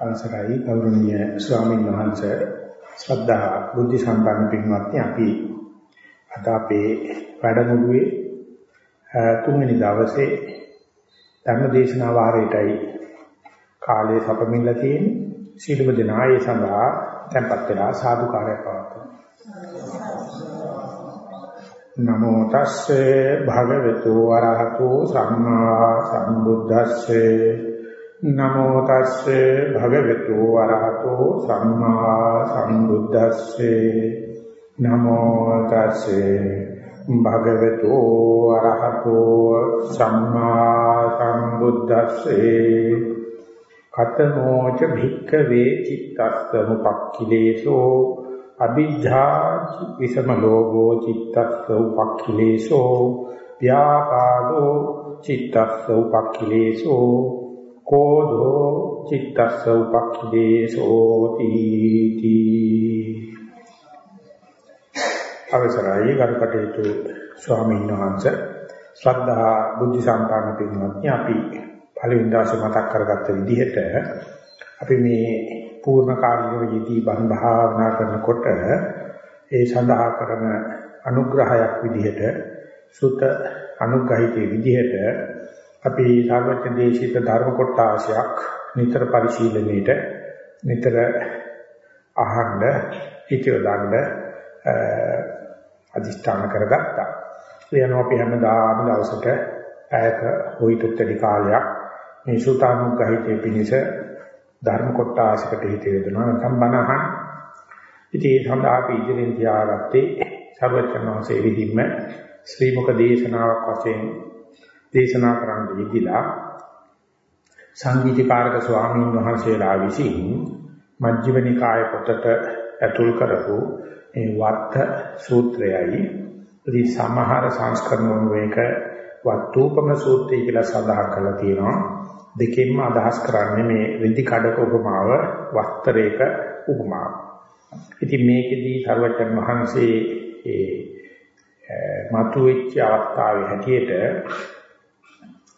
අවසරයි. ගෞරවනීය ස්වාමීන් වහන්සේ ශ්‍රද්ධා බුද්ධ සම්පන්න පින්වත්නි අපි අද අපේ වැඩමුළුවේ තුන්වෙනි දවසේ ධර්ම දේශනා වාරයටයි කාලය සපමින්ලා තියෙන්නේ. සීලම දෙනායේ සඳහා tempත් වෙලා සාදුකාරය පවත්වමු. නමෝ තස්සේ භගවතු වරහතෝ සම්මා සම්බුද්දස්සේ නමෝ තස්සේ භගවතු වරහතෝ සම්මා සම්බුද්දස්සේ. නමෝ තස්සේ භගවතු වරහතෝ සම්මා සම්බුද්දස්සේ. කතමෝච භික්ඛවේ චිත්තස්ස මුපක්ඛිලේසෝ අභිජ්ජා විසම ලෝභෝ චිත්තස්ස උපක්ඛිලේසෝ ව්‍යාපාදෝ චිත්තස්ස උපක්ඛිලේසෝ කෝධෝ චිත්තස්ස උපක්ඛදේසෝ තීති අවසරයි ගරුකටේතු ස්වාමීන් වහන්සේ. ශ්‍රද්ධා බුද්ධ සම්පන්න පින්වත්නි අපි පළවෙනි දවසේ මතක් කරගත්ත විදිහට අපි මේ පූර්ණ කාර්යව යෙදී බණ භාවනා කරනකොට ඒ සඳහා කරන අනුග්‍රහයක් විදිහට සුත අනුග්‍රහිතේ විදිහට අපි සර්වඥ දේශිත ධර්ම කොටාශයක් නිතර පරිශීලනයේට නිතර අහන්න හිතියොදන්න අදිස්ථාන කරගත්තා. එයනවා අපි හැමදාම දවසට පැයක හොයිතුත්තරි කාලයක් මේ සූතානුග්‍රහිතේ පිණිස ධර්ම කොටාශයකට හිත යොදනවා නැත්නම් බණහන්. ඉතින් ඒ සඳහා අපි ඉදිරියෙන් තියාගත්තේ සර්වඥාන්සේ විහිම්ම ශ්‍රී මුක දේශනාවක් වශයෙන් දේශනා කරන්න යෙදිලා සංගීතකාරක ස්වාමීන් වහන්සේලා විසින් මජ්ක්‍ධිම නිකාය පොතට ඇතුල් කරපු මේ වත්ත සූත්‍රයයි ඉතින් සමහර සංස්කරණ වේක වත්තුපම සූත්‍රය කියලා සඳහන් කරලා තියෙනවා දෙකෙන්ම අදහස් කරන්නේ මේ රිදි කඩක උපමාව වස්තරයක උපමාව. ඉතින් මේකෙදී සර්වජන් වහන්සේ ඒ මතුවෙච්ච අවස්ථාවේ හැටියට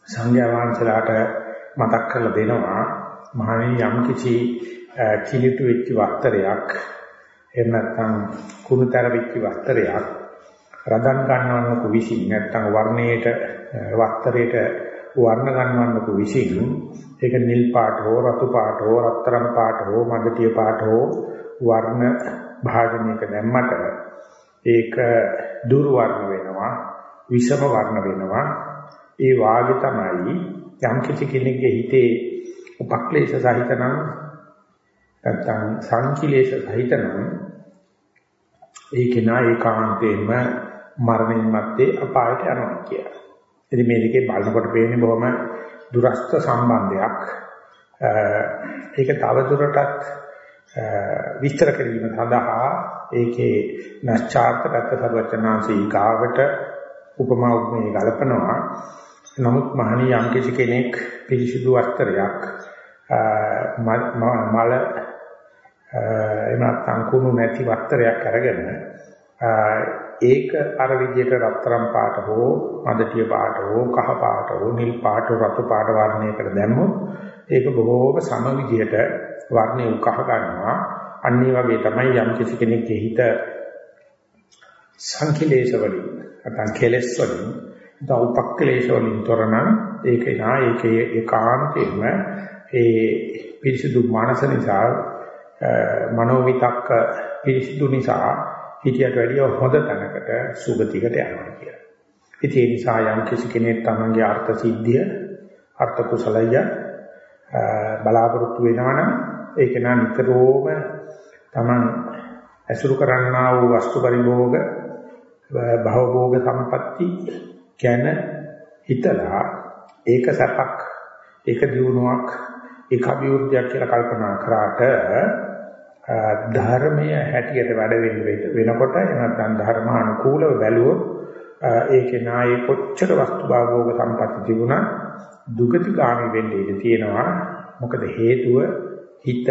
සංඝයා වහන්සේලාට මතක් කරලා දෙනවා. මහණෙනි යම් කිසි කිලිටු වෙච්ච වස්ත්‍රයක් එහෙම නැත්නම් කුණුතර වෙච්ච වස්ත්‍රයක් රදන් ගන්නවන්නකු විසින් නැත්නම් වර්ණයට වස්ත්‍රයට වර්ණ ගන්නවන්නකු විසින් ඒක නිල් පාට හෝ රතු පාට හෝ රත්තරන් පාට හෝ මඩටිය පාට හෝ වර්ණ භාජනයක දැම්මට ඒක දුර්වර්ණ වෙනවා විෂම වර්ණ වෙනවා. ඒ වාගේ තමයි යම් කිසි කෙනෙක්ගේ හිතේ උපක්ලේශ සහිතනම් නැත්නම් සංකිලේශ සහිතනම් ඒ කෙනා ඒකාන්තයෙන්ම මරණයන් මැත්තේ අපායට යනවා කියලා. ඉතින් මේ දෙකේ බලනකොට පේන්නේ බොහොම දුරස්ත සම්බන්ධයක්. ඒක තවදුරටත් විස්තර කිරීම සඳහා ඒකේ නැස්චාර්ත පැත්ත සර්වචනාංශී ගාවට උපමා උපමේ ගලපනවා නමුත් මහණී යම් කිසි කෙනෙක් පිරිසිදු වස්ත්‍රයක් මල එහෙම නැත්නම් කුණු නැති වස්ත්‍රයක් අරගෙන ඒක අර විදිහට රත්තරන් පාට හෝ මදටිය පාට හෝ කහ පාට හෝ නිල් පාට රතු පාට වර්ණයකට දැම්මොත් ඒක බොහෝම සම විදිහට වර්ණය උකහ ගන්නවා. අනිත් වගේ තමයි යම් කිසි කෙනෙක්ගේ හිත සංකලේශ වලින් නැත්නම් කෙලස් වලින් දෞපක්ලේශ වලින් තොරනම් ඒක නා ඒකේ ඒකාන්තයෙන්ම ඒ පිරිසිදු මනස නිසා මනෝවිතක්ක පිරිසිදු නිසා හිතියට වැඩිය හොඳ තැනකට සුගතිකට යනවා කියලා. ඉතින් ඒ නිසා යම් කිසි කෙනෙක් තමන්ගේ අර්ථ සිද්ධිය අර්ථ කුසලය බලාපොරොත්තු වෙනවනම් ඒක නා නිතරම තමන් ඇසුරු කරන්නා වූ වස්තු පරිභෝග භවභෝග සම්පatti ගැන හිතලා ඒක සැපක් ඒක දියුණුවක් ඒක අභිවෘද්ධියක් කියලා කල්පනා කරාට ධර්මය හැටියට වැඩ වෙනකොට නැත්නම් ධර්මානුකූලව බැලුවොත් ඒකේ නායේ කොච්චර වස්තු භාගෝග සම්පatti තිබුණා දුගතිගාමි වෙන්න ඉඩ තියෙනවා. මොකද හේතුව හිත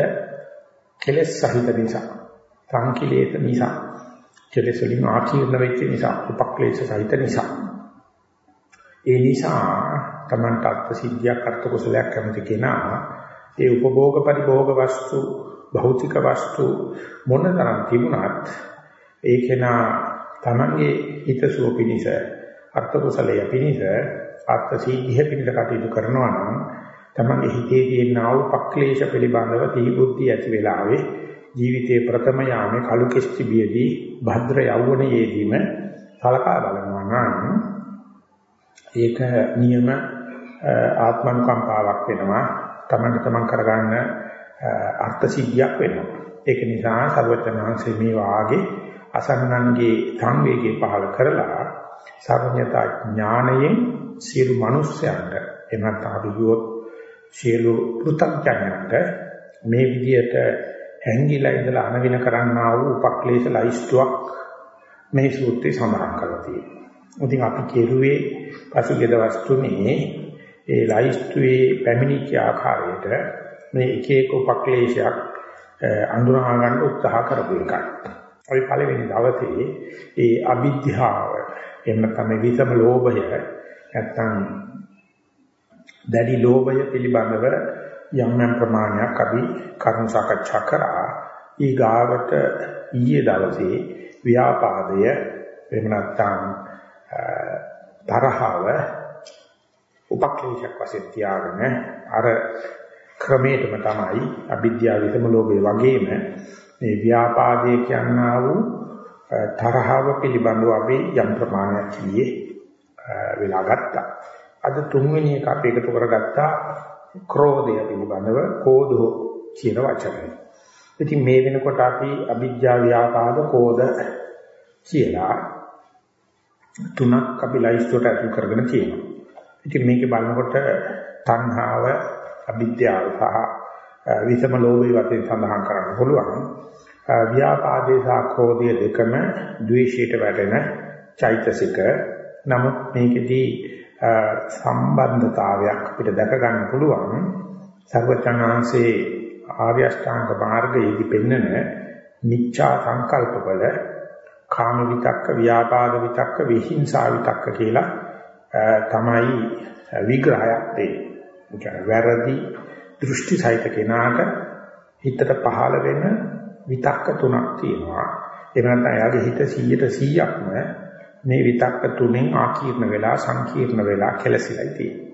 කෙලෙස් සහිත නිසා සංකිලේත නිසා කෙලෙස් වලින් ආකීර්ණ වෙච්ච නිසා උපක්ලේශ සහිත නිසා. ඒ නිසා Tamanට අර්ථ සිද්ධියක් අර්ථ කුසලයක් කැමති කෙනා ඒ උපභෝග පරිභෝග වස්තු භෞතික වස්තු මොනතරම් තිබුණත් ඒකේනා තමන්ගේ හිතසුව පිණිස අර්ථ කුසලය පිණිස අර්ථ සීද්ධිය පිණිස කටයුතු කරනවා නම් තමන්ගේ හිතේ තියෙන ආවපක්ලේශ පිළිබඳව තීබුද්ධි ඇති වෙලාවේ ජීවිතයේ ප්‍රථම යාමේ කලු කිස්ති බියදී භද්‍ර යෞවනයේදීම සලකා බලනවා නම් ඒක නියම ආත්මනුකම්පාවක් වෙනවා තමන්ට තමන් කරගන්න අර්ථ සිද්ධියක් වෙනවා ඒක නිසා සර්වචනංශේ මේ වාගේ අසන්නන්ගේ සංවේගය පහල කරලා සර්වඥතා ඥාණයෙන් සියලු මිනිස්යන්ට එනත් අපි කිව්වොත් සියලු පෘථග්ජනයන්ට මේ විදියට හැංගිලා ඉඳලා අනවින කරන්නා වූ උපක්ලේශ ලයිස්තුවක් මේ සූත්‍රයේ සඳහන් කරලා තියෙනවා. ඉතින් අපි කෙරුවේ පසුගිය දවස් තුනේ ඒ ලයිස්තුවේ පැමිණිච්ච ආකාරයට මේ එක එක උපක්ලේශයක් අඳුනා ගන්න උත්සාහ කරපු එකයි. අපි පළවෙනි දවසේ ඒ අවිද්‍යාව එහෙම තමයි විසම ලෝභය නැත්තම් දැඩි ලෝභය පිළිබඳව යම් යම් ප්‍රමාණයක් අපි කරුණු සාකච්ඡා කරා. ඊගාවට ඊයේ දවසේ ව්‍යාපාදය එහෙම නැත්තම් තරහව උපක්ලේශයක් වශයෙන් තියාගෙන අර ක්‍රමයටම තමයි අවිද්‍යාව විසම ලෝභය වගේම මේ ව්‍යාපාදයේ කියනා වූ තරහව පිළිබඳව අපි යම් ප්‍රමාණයක් කියේ වෙලා ගත්තා. අද තුන්වෙනි එක අපි එකතු කරගත්තා ක්‍රෝධය පිළිබඳව කෝධෝ කියන වචනය. ඉතින් මේ වෙනකොට අපි අවිජ්ජා ව්‍යාපාද කෝධ කියලා තුනක් අපි ලයිස්ට්ට අතු කරගෙන තියෙනවා. ඉතින් මේකේ බලනකොට තණ්හාව, අවිද්‍යාව සහ විසම ලෝභය වශයෙන් සඳහන් කරන්න පුළුවන්. ව්‍යාපාදේ සහ ක්‍රෝධය දෙකම ද්වේෂයට වැටෙන චෛතසික. නමුත් මේකෙදී සම්බන්ධතාවයක් අපිට දැක ගන්න පුළුවන්. සර්වචනාංශේ ආර්ය අෂ්ටාංග මාර්ගයේදී පෙන්වන මිච්ඡා සංකල්පවල කාම විතක්ක, ව්‍යාපාද විතක්ක, විහිංසා විතක්ක කියලා තමයි විග්‍රහයක් දෙන්නේ. වැරදි දෘෂ්ටි සහිත කෙනාට හිතට පහළ වෙන විතක්ක තුනක් තියෙනවා. ඒ නැත්නම් එයාගේ හිත 100ට 100ක්ම මේ විතක්ක තුනෙන් ආකීර්ණ වෙලා සංකීර්ණ වෙලා කෙලසිලා තියෙනවා.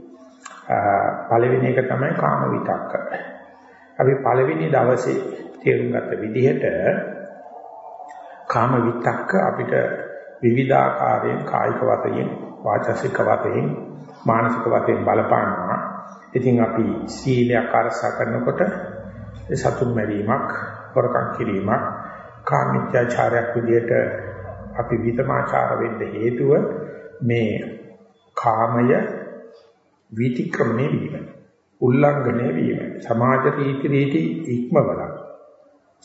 පළවෙනි එක තමයි කාම විතක්ක. අපි පළවෙනි දවසේ තේරුම් ගත්ත විදිහට කාම විතක්ක අපිට විවිධාකාරයෙන් කායික වශයෙන් වාචසික වශයෙන් මානසික වශයෙන් බලපානවා. ඉතින් අපි සීලයක් අරසා කරනකොට සතුන් මැරීමක්, වරකම් කිරීමක්, කාමීත්‍යාචාරයක් විදිහට අපි විතමාචාර වෙන්න හේතුව මේ කාමය විතික්‍රමණය වීම උල්ලංඝනය වීම සමාජ රීති රීති ඉක්මවල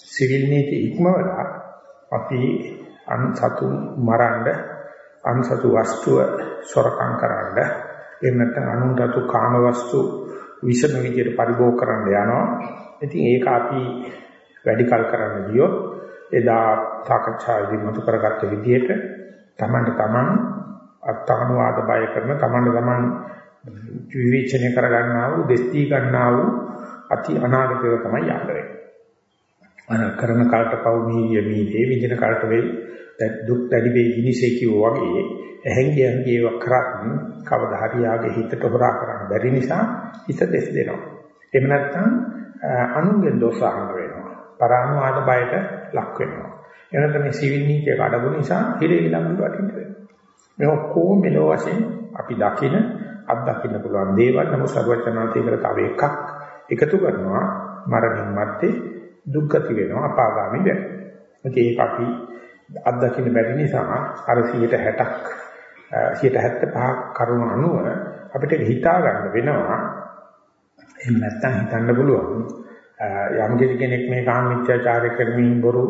සිවිල් නීති ඉක්මවල අපි අන්සතු මරන්න අන්සතු වස්තුව සොරකම් කරන්න එහෙම නැත්නම් අනුන්ටතු කාම වස්තු විෂම විදියට පරිභෝග කරන්න යනවා ඉතින් ඒක අපි වැඩි කල් කරන්න ගියොත් එදා සාකච්ඡාවේදී මතු කරගත්ත විදිහට තමන්ට තමන් අත්තානුවාද බය කරන තමන්ට තමන් විවේචනය කරගන්නා වූ දෙස්ති ගන්නා වූ අති අනාගතය තමයි යන්නේ. අන කරන කාලට පව් මීය මීදී විදින කාලට වෙයි දුක් දැඩි වේ ගිනිසේ කිව්වා වගේ ඇහැංගි ඇහැංගි ඒව කරත් කවදා හරි යාගේ හිතට හොරා කරන්න බැරි නිසා හිත දෙස් දෙනවා. එහෙම නැත්නම් අනුන්ගෙන් දෝෂ අහන්න වෙනවා. පරානුවාද බයට ලක් වෙනවා. එනතන මේ සිවිල් නීතිය කඩපු නිසා හිරේ ළඟට වටින්න වෙනවා. මේ ඔක්කොම මෙලෝ වශයෙන් අපි දකින අත් දකින්න පුළුවන් දේවල් නමුත් සර්වචනාතේ කර තව එකක් එකතු කරනවා මරණින් මත්තේ දුක්ගති වෙනවා අපාගාමී වෙනවා. ඒක අපි අත් දකින්න බැරි නිසා අර 160ක් 175 කරුණු අනුව අපිට හිතා ගන්න වෙනවා එහෙම නැත්නම් හිතන්න පුළුවන් යම් කෙනෙක් මේ කාම මිත්‍යාචාරය කරමින් බොරු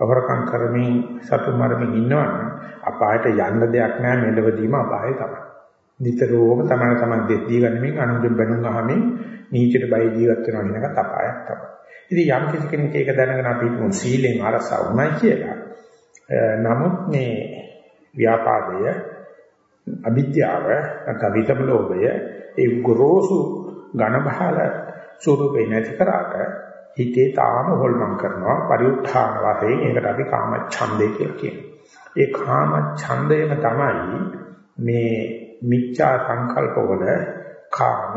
අවරකම් කරමින් සතු මරමින් ඉන්නවනම් අපායට යන්න දෙයක් නැහැ මෙලවදීම අපාය තමයි. නිතරම තමයි තමයි දෙත්දී ගන්නමින් අනුන්ගෙන් බැනුම් අහමින් නීචයට බය ජීවත් වෙනවා කියන එකත් අපායක් තමයි. ඉතින් යම් කිසි කෙනෙක් ඒක දැනගෙන අපි හිතමු සීලෙන් අරසා වුණයි කියලා. නමුත් මේ ව්‍යාපාදය අවිද්‍යාව නැත්නම් විතම ලෝභය ඒ ගොරෝසු ඝන බහල ස්වરૂපේ නැති කරාට හිතේ තාම හොල්මන් කරනවා පරිඋත්ථාන වශයෙන් ඒකට අපි කාම ඡන්දේ කියලා කියනවා. ඒ කාම ඡන්දයම තමයි මේ මිච්ඡා සංකල්පවල කාම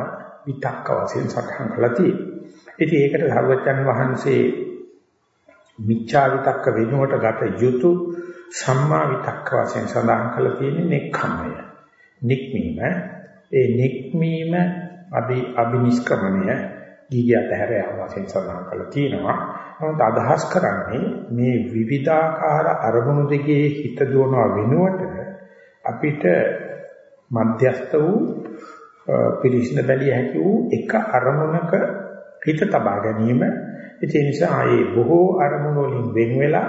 විතක්ක වශයෙන් සටහන් කරලා තියෙන්නේ. ඉතින් ඒකට සර්වජන් වහන්සේ මිච්ඡා විතක්ක වෙනුවට ගත යුතු සම්මා විතක්ක වශයෙන් සඳහන් කරලා තියෙන්නේ නෙක්ඛම්මය. නික්මීම ඒ නික්මීම අභි අභිනිෂ්ක්‍රමණය ගිගියට හැර යාම වශයෙන් සඳහන් කරලා තියෙනවා. නමුත් අදහස් කරන්නේ මේ විවිධාකාර අරමුණු දෙකේ හිත දුවනවා වෙනුවට අපිට මධ්‍යස්ත වූ පිළිසින බැලිය හැකි වූ එක අරමුණක හිත තබා ගැනීම ඒ නිසා ඒ බොහෝ අරමුණු වලින් වෙන් වෙලා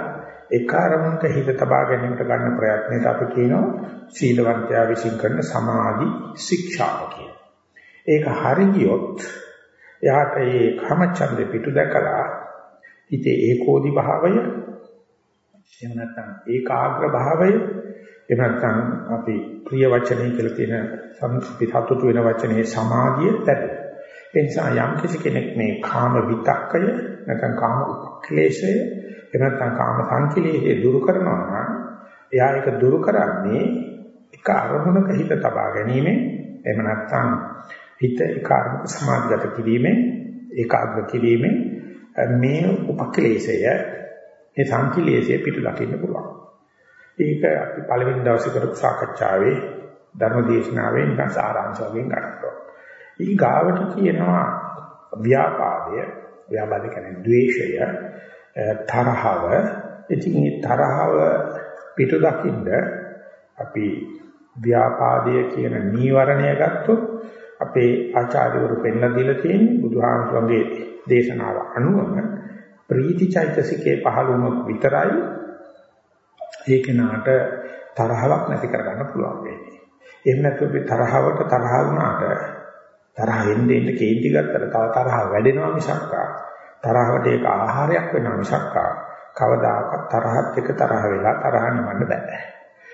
එක අරමුණක හිත තබා ගැනීමට ගන්න ප්‍රයත්නයට අපි කියනවා සීලවන්තයා විසින් කරන සමාධි ශික්ෂාව කියලා. ඒක හරි ගියොත් එයාට ඒ කාමචන්දේ පිටු දැකලා හිතේ ඒකෝදි භාවය එහෙම නැත්නම් ඒකාග්‍ර භාවය එහෙම නැත්නම් අපි ප්‍රිය වචනේ කියලා තියෙන සම්පිතතුතු වෙන වචනේ සමාධිය දැක්ක. ඒ නිසා යම් කිසි කෙනෙක් මේ කාම විතක්කය නැත්නම් කාම උපක්ලේශය එහෙම නැත්නම් කාම සංකලේශය දුරු කරනවා නම් එයා ඒක දුරු කරන්නේ එක අරමුණක හිත තබා ගැනීමෙන් එහෙම නැත්නම් හිත එක අරමුණක සමාධිගත කිරීමෙන් ඒකාග්‍ර කිරීමෙන් මේ උපක්ලේශය මේ සංකලේශය පිටු දකින්න පුළුවන්. ඒක අපි පළවෙනි දවසේ කරපු සාකච්ඡාවේ ධර්මදේශනාවේ නිකන් සාරාංශ වශයෙන් ගන්නවා. ඊ ගාවට කියනවා ව්‍යාපාදය ව්‍යාපාද කියන්නේ ද්වේෂය තරහව ඉතින් මේ තරහව පිටු දකින්න අපි ව්‍යාපාදය කියන නීවරණය ගත්තොත් අපේ ආචාර්යවරු පෙන්ලා දීලා තියෙන්නේ බුදුහාමුදුරන්ගේ දේශනාව අනුවම ප්‍රීති චෛතසිකේ පහළ වුණොත් විතරයි ඒ කෙනාට තරහවක් නැති කරගන්න පුළුවන් වෙන්නේ. එහෙම නැත්නම් අපි තරහවට තරහ වුණාට තරහ එන්නේ එන්නේ කේන්ති ගත්තට තව තරහ වැඩෙනවා මිසක් තරහවට ඒක ආහාරයක් වෙනවා මිසක් කවදාකවත් තරහත් එක තරහ වෙලා තරහ නවන්න බෑ.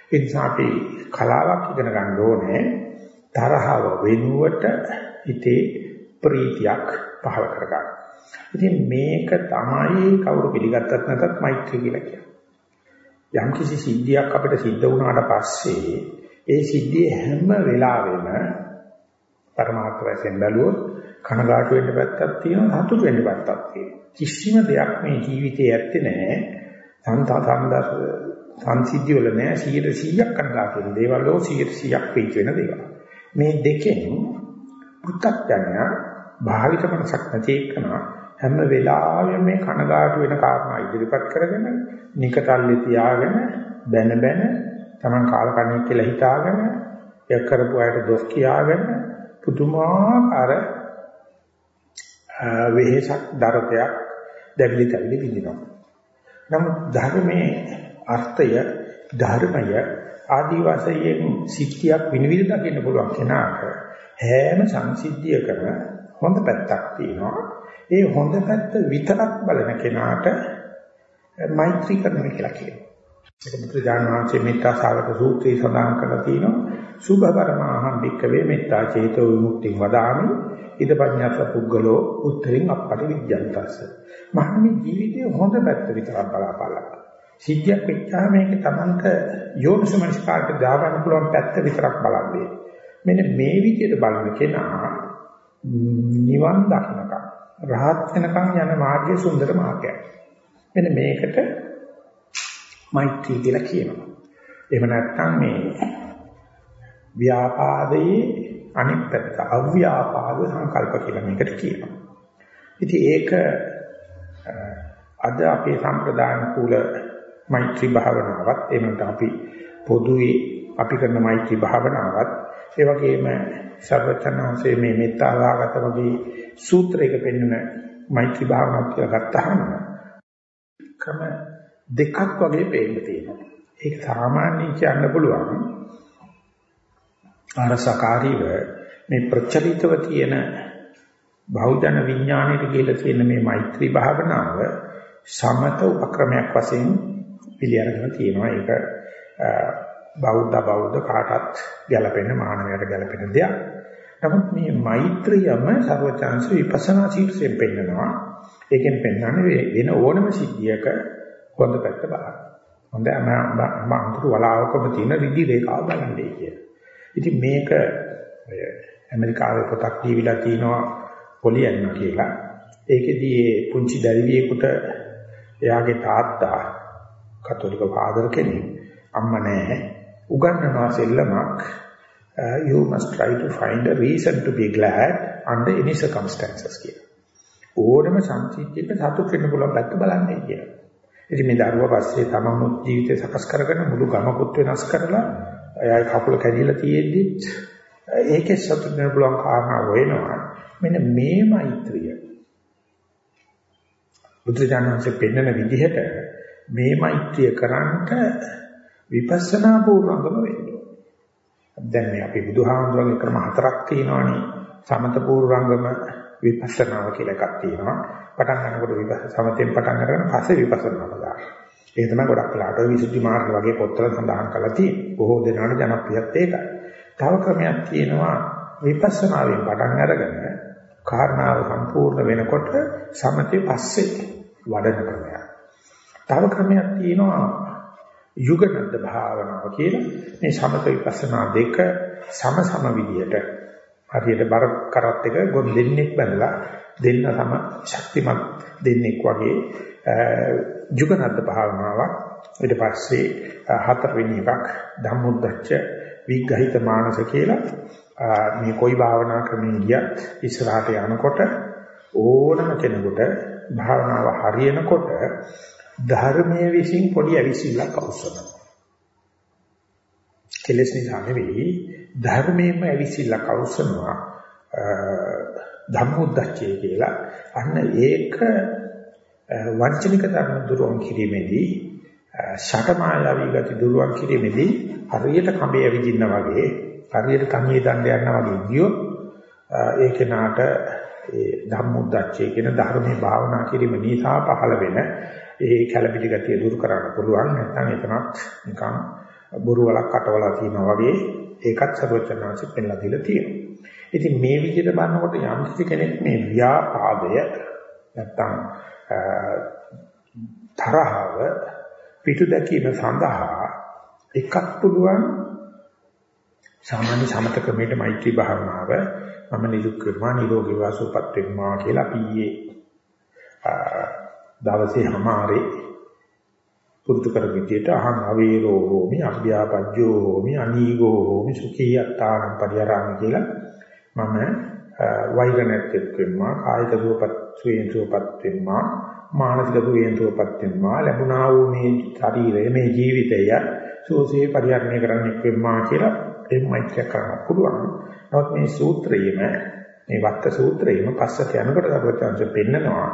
ඒ නිසා අපි කලාවක් ඉගෙන ගන්න ඕනේ තරහව වෙනුවට හිතේ ප්‍රීතියක් පහළ කරගන්න. ඉතින් මේක තමයි කවුරු පිළිගත්තත් නැතත් මෛත්‍රී කියලා කියන්නේ. යම් කිසි සිද්ධියක් අපිට සිද්ධ වුණාට පස්සේ ඒ සිද්ධියේ හැම වෙලාවෙම පරමාර්ථ වශයෙන් බැලුවොත් කනගාටු වෙන්න පැත්තක් තියෙනවා සතුටු වෙන්න පැත්තක් තියෙනවා. කිසිම දෙයක් මේ ජීවිතේ ඇත්තේ නැහැ. සංතා සම්දස් සංසිද්ධි වල නැහැ. 100%ක් කනගාටු වෙන දේවල් වල 100%ක් පිට වෙන දේවල්. මේ දෙකෙන් පුත්තඥය භාවිත මනසක් නැති එකන හැම වෙලාවෙම මේ කනගාටු වෙන කාරණා ඉදිරිපත් කරගෙන නිකටල්ලේ තියාගෙන බැන බැන Taman කාලකණ්ණිය කියලා හිතාගෙන යක් කරපු අයට දොස් කියාගෙන පුදුමාකාර වෙහෙසක් දරතයක් දැවිලි තැවිලි විඳිනවා. නමුත් ධර්මයේ අර්ථය ධර්මය ආදි වශයෙන් සිද්ධියක් විනිවිද දකින්න පුළුවන් කෙනාට හැම සංසිද්ධියකම හොඳ පැත්තක් තියෙනවා. ඒ හොඳ පැත්ත විතරක් බලන කෙනාට මෛත්‍රී කරනවා කියලා කියනවා. ඒක බුදුජානක වහන්සේ මෙත්තා සාගත සූත්‍රයේ සඳහන් කරලා තියෙනවා. සුභ පරමාහම් භික්කවේ මෙත්තා චේතෝ විමුක්තිං වදාමි. ඉද පඤ්ඤාත පුද්ගලෝ උත්තරින් අපට විද්‍යන්තස්ස මහණනි ජීවිතයේ හොඳ පැත්ත විතරක් බලාපල්ලා. සිද්ධියක් වෙච්චාම මේක තමන්ට යෝනිසමනස්කාරට දාගන්න පුළුවන් පැත්ත විතරක් බලන්නේ. මෙන්න මේ විදිහට බලන කෙනා නිවන් දක්නකම් රහත් වෙනකම් යන මාර්ගයේ සුන්දර මාර්ගයක්. මෙන්න මේකට මෛත්‍රී කියලා කියනවා. එහෙම නැත්නම් මේ ව්‍යාපාදයේ අනිත් පැත්ත අව්‍යාපාද සංකල්ප කියලා මේකට කියනවා. ඉතින් ඒක අද අපේ සම්ප්‍රදාන කුල මෛත්‍රී භාවනාවත් එහෙම අපි පොදුවේ අපි කරන මෛත්‍රී භාවනාවත් ඒ වගේම සර්වචනාංශයේ මේ මෙත්තා වාගත වගේ සූත්‍රයක පෙන්වන මෛත්‍රී භාවනාවක් කියලා ගත්තාම ක්‍රම දෙකක් වගේ පේන්න තියෙනවා. ඒක සාමාන්‍යයෙන් කියන්න පුළුවන් අරසකාරීව මේ ප්‍රචලිතව තියෙන බෞද්ධන විඥාණයට කියලා තියෙන මේ මෛත්‍රී භාවනාව සමත උපක්‍රමයක් වශයෙන් පිළිඅරගෙන තියෙනවා. ඒක බෞද්ධ බෞද්ධ කාටත් ගැළපෙන මානවයට ගැළපෙන දෙයක්. නමුත් මේ මෛත්‍රියම ਸਰවචාන්ස විපස්සනා ශීර්ෂයෙන් පෙන්නනවා. ඒකෙන් පෙන්නන්නේ වෙන ඕනම සිද්ධියක හොඳ පැත්ත බලන්න. හොඳ මම අඳුර වලාවකම තියෙන රිදි රේඛාව බලන්නේ කියලා. ඉතින් මේක ඔය ඇමරිකාවේ පොතක් දීවිලා තිනවා පොලියන්න කියලා. ඒකෙදී ඒ පුංචි දරුවියෙකුට එයාගේ තාත්තා කතෝලික ෆාදර් කෙනෙක් අම්මා නැහැ උගන්වනවා සෙල්ලමක් uh, you must try to find a reason to be glad under any circumstances කියලා. ඕනම සංසිද්ධියක සතුට වෙන්න පුළුවන් පැත්ත බලන්නේ කියලා. ඉතින් මේ දරුවා පස්සේ තමනුත් ජීවිතය සකස් කරගෙන මුළු ගමකුත් වෙනස් කරලා එයාගේ කකුල කැඩිලා තියෙද්දිත් ඒකේ සතුට වෙන්න පුළුවන් කාරණා වෙනවා. මෙන්න මේ මෛත්‍රිය. බුදුජානන්සේ පෙන්වන විදිහට මේ මෛත්‍රිය කරන්ට විපස්සනා පූර්වංගම වෙන්න දැන් මේ අපි බුදුහාමුදුරන්ගේ ක්‍රම හතරක් තියෙනවානේ. සමත පූර්වංගම විපස්සනාව කියලා එකක් තියෙනවා. පටන් ගන්නකොට විපස්ස සමතෙන් පටන් අරගෙන පස්සේ විපස්සනාව දානවා. ඒක තමයි ගොඩක් වෙලාට ඔය විසුද්ධි මාර්ග වගේ පොත්වල සඳහන් කරලා තියෙන්නේ. බොහෝ දෙනාට ජනප්‍රියත් ඒකයි. තව ක්‍රමයක් තියෙනවා විපස්සනාවෙන් පටන් අරගෙන කාරණාව සම්පූර්ණ වෙනකොට සමතේ පස්සේ වඩන ක්‍රමයක්. තව ක්‍රමයක් තියෙනවා යුගනන්ද භාවනාව කියලා. මේ සමත විපස්සනා දෙක සම සම විදියට හරියට බර කරත් එක ගොන් දෙන්නෙක් බඳලා දෙන්න සම ශක්තිමත් දෙන්නෙක් වගේ යුගනන්ද භාවනාවක්. ඊට පස්සේ හතරවෙනි එකක් ධම්මොද්දච්ච විග්‍රහිත මානස කියලා. මේ කොයි භාවනා ක්‍රමෙන් ගියත් ඉස්සරහට යනකොට ඕනම කෙනෙකුට භාවනාව හරියනකොට ධර්මයේ විසින් පොඩි ඇවිසිල්ලක් අවශ්‍යනවා. කෙලස් නිසා නෙවෙයි. ධර්මයෙන්ම ඇවිසිල්ලක් අවශ්‍යනවා. ධම්මොද්දච්චය කියලා. අන්න ඒක වංචනික ධර්ම දුරුවන් කිරීමේදී ෂටමායාවී ගති දුරුවන් කිරීමේදී හරියට කඹේ ඇවිදින්න වගේ හරියට කණියේ දණ්ඩ යනවා වගේ ගියොත් ඒ කෙනාට ඒ ධම්මොද්දච්චය කියන ධර්මයේ භාවනා කිරීම නිසා පහළ වෙන ඒ කැළපිලි ගතිය දුරු කරන්න පුළුවන් නැත්නම් එතනත් නිකන් බොරු වලක් කටවලා තියෙනවා වගේ ඒකත් සර්වචනාංශයෙන් පෙන්ලා දීලා තියෙනවා. ඉතින් මේ විදිහට බලනකොට යම් කිසි කෙනෙක් මේ ව්‍යාපාදය නැත්නම් තරහව පිටු දැකීම සඳහා එකක් පුළුවන් සාමාන්‍ය සමත ක්‍රමයට මෛත්‍රී භාවනාව මම නිරුක් කරනවා නිරෝගී වාසෝපත් වෙනවා කියලා අපි ඊයේ දවසේ හමාරේ පුරුදු කර විදියට අහං අවේරෝ හෝමි අභ්‍යාපජ්ජෝ හෝමි අනීගෝ හෝමි සුඛියත්තාන පරිහරණ කියලා මම වෛර නැත්ෙක් වෙනවා කායික දුපත් සුවේන් සුවපත් වෙනවා මානසික දුවේන් සුවපත් වෙනවා ලැබුණා වූ මේ ශරීරය මේ ජීවිතය සෝසේ පරිහරණය කරන්න වෙනවා කියලා එම්මයිත්‍ය කරන්න පුළුවන්. නමුත් මේ සූත්‍රයේම මේ වත්ත සූත්‍රයේම පස්සට යනකොට අපිට පෙන්නනවා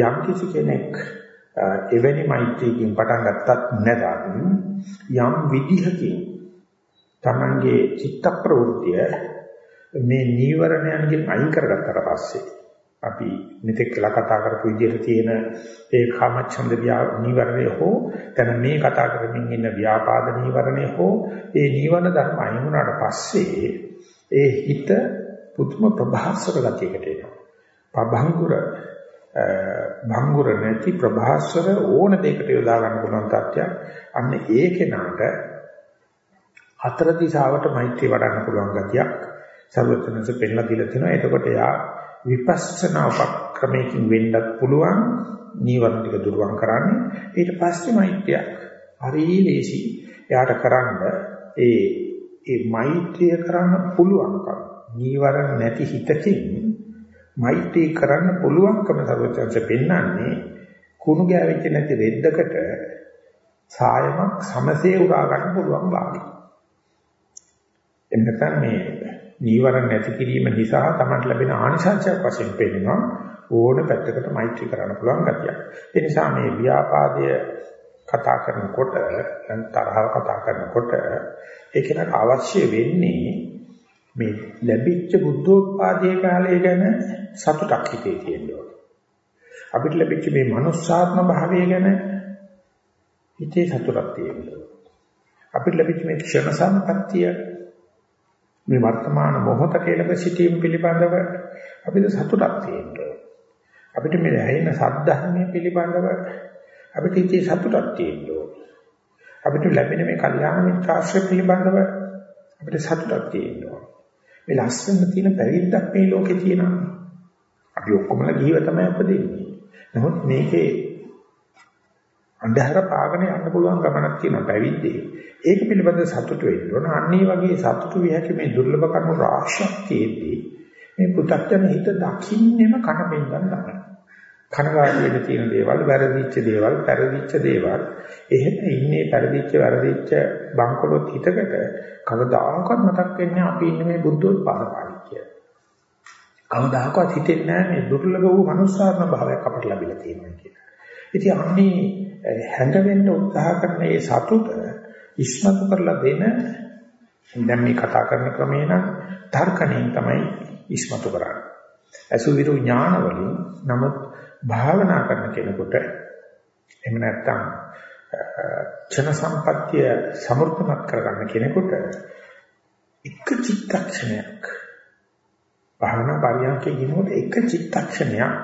යම් කිසි කෙනෙක් එවැනි මෛත්‍රියකින් පටන් ගත්තත් නැතත් යම් විදිහකින් තමන්ගේ චිත්ත ප්‍රවෘත්තිය මේ නීවරණයන්ගෙන් අයින් කරගත්තට පස්සේ අපි මෙතෙක් කළා කතා කරපු විදිහට තියෙන ඒ කාමච්ඡන්ද නීවරණය හෝ දැන් මේ කතා කරමින් ඉන්න ව්‍යාපාද නීවරණය හෝ ඒ නීවරණ ධර්ම අයින් වුණාට පස්සේ ඒ හිත පුදුම ප්‍රභාස්වර ගතියකට එනවා. පබංගුර භංගුර නැති ප්‍රභාස්වර ඕන දෙයකට යොදා ගන්න පුළුවන් තත්ත්වයක්. අන්න ඒ කෙනාට හතර දිශාවට මෛත්‍රී වඩන්න පුළුවන් ගතියක් සර්වඥන්ස පෙන්ලා දීලා තිනවා. එතකොට යා විපස්සනා උපක්‍රමයකින් වෙන්නත් පුළුවන් නීවරණ ටික දුරුවන් කරන්නේ. ඊට පස්සේ මෛත්‍රිය හරි ලේසි. එයාට කරන්න ඒ ඒ මෛත්‍රිය කරන්න පුළුවන්කම නීවරණ නැති හිතකින් මෛත්‍රී කරන්න පුළුවන්කම සර්වචන්ස පෙන්වන්නේ කුණු ගෑවෙච්ච නැති රෙද්දකට සායමක් සමසේ උරා ගන්න පුළුවන් භාගය. එන්නතර මේ නීවරණ නැති කිරීම නිසා තමයි ලැබෙන ආනිසංසයක් වශයෙන් පෙන්නනවා ඕන පැත්තකට මෛත්‍රී කරන්න පුළුවන් ගතියක්. ඒ නිසා මේ ව්‍යාපාදය කතා කරනකොට තරහව කතා කරනකොට ඒකනට අවශ්‍ය වෙන්නේ මේ ලැබිච්ච බුද්ධෝත්පාදයේ කාලය ගැන සතුටක් හිතේ තියෙනවා. අපිට ලැබිච්ච මේ manussාත්ම භාවය ගැන හිතේ සතුටක් තියෙනවා. අපිට ලැබිච්ච මේ ක්ෂණ සම්පත්තිය මේ වර්තමාන මොහොත කියලා සිටීම පිළිබඳව අපිට සතුටක් තියෙනවා. අපිට මේ ඇහෙන සද්ධර්මයේ පිළිබඳව අපිට ඉති සතුටක් තියෙනවා. අපිට ලැබෙන මේ කල්යාණ මිත්‍රාශ්‍රය පිළිබඳව අපිට සතුටක් තියෙනවා. මේ ලස්සන තියෙන පැවිද්දක් මේ ලෝකේ තියෙනවා. අපි ඔක්කොමලා ගිහිව තමයි උපදින්නේ. නමුත් මේකේ අන්ධහර පාගන යන්න පුළුවන් ගමනක් තියෙනවා පැවිද්දේ. ඒක පිළිබඳ සතුට වෙන්න ඕන. අන්න ඒ වගේ සතුට වියක මේ දුර්ලභ කර්ම රාශියක් තියෙද්දී මේ පු탁ජන හිත දකින්නෙම කන බෙන්දන් ගන්න. කනගාටු වෙන්න තියෙන දේවල්, වැරදිච්ච දේවල්, පෙරදිච්ච දේවල්. එහෙම ඉන්නේ පෙරදිච්ච වැරදිච්ච බංකොලොත් හිතකට කවදාකවත් මතක් වෙන්නේ අපි ඉන්නේ මේ බුද්ධෝත්පාද කාලේ කියලා. කවදාකවත් හිතෙන්නේ නැහැ මේ දුර්ලභ වූ මනුස්සාත්ම භාවයක් අපට ලැබිලා තියෙනවා කියලා. ඉතින් අන්නේ හැඟවෙන්න උත්සාහ කරන මේ සතුට ඉස්මතු කරලා දෙන දැන් මේ කතා කරන ක්‍රමේ නම් තර්කණයෙන් තමයි ඉස්මතු කරන්නේ. අසුවිරු ඥාන වලින් නමුත් භාවනා කරන කෙනෙකුට එහෙම නැත්නම් චන සම්පත්තිය සමෘද්ධමත් කරගන්න කෙනෙකුට එක චිත්තක්ෂණයක් භාවනා පරියන්කේ ඉනකොට එක චිත්තක්ෂණයක්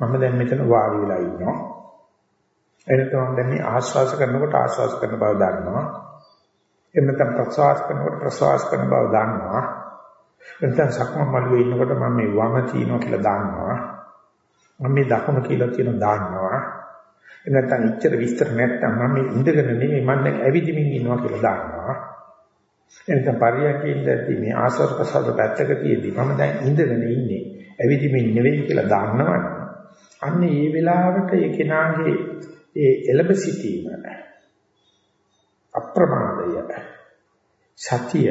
මම දැන් මෙතන වාඩි වෙලා ඉන්නවා. එනතම දැන් මේ ආශ්වාස කරනකොට ආශ්වාස කරන බව දන්නවා. එන්නතම් ප්‍රශ්වාස කරනකොට ප්‍රශ්වාස කරන බව දන්නවා. එතන සක්මන් මළුවේ ඉන්නකොට මම මේ වම තියනවා කියලා දන්නවා. මම මේ දකුණ කියලා කියන දාන්නවා. එන්නතම් ඉච්ඡර විස්තර නැත්තම් මම මේ ඉඳගෙන නෙමෙයි මම දැන් ඇවිදිමින් ඉන්නවා කියලා දාන්නවා. එතන පරියන්කේ ඉඳද්දි මේ ආශ්වාස ප්‍රශ්වාස පැත්තක තියෙද්දි මම දැන් ඉඳගෙන ඉන්නේ ඇවිදිමින් නෙවෙයි කියලා දාන්නවනේ. අන්න ඒ වෙලාවට ඒ කෙනාගේ ඒ එළඹ සිටීම අප්‍රමාදය සතිය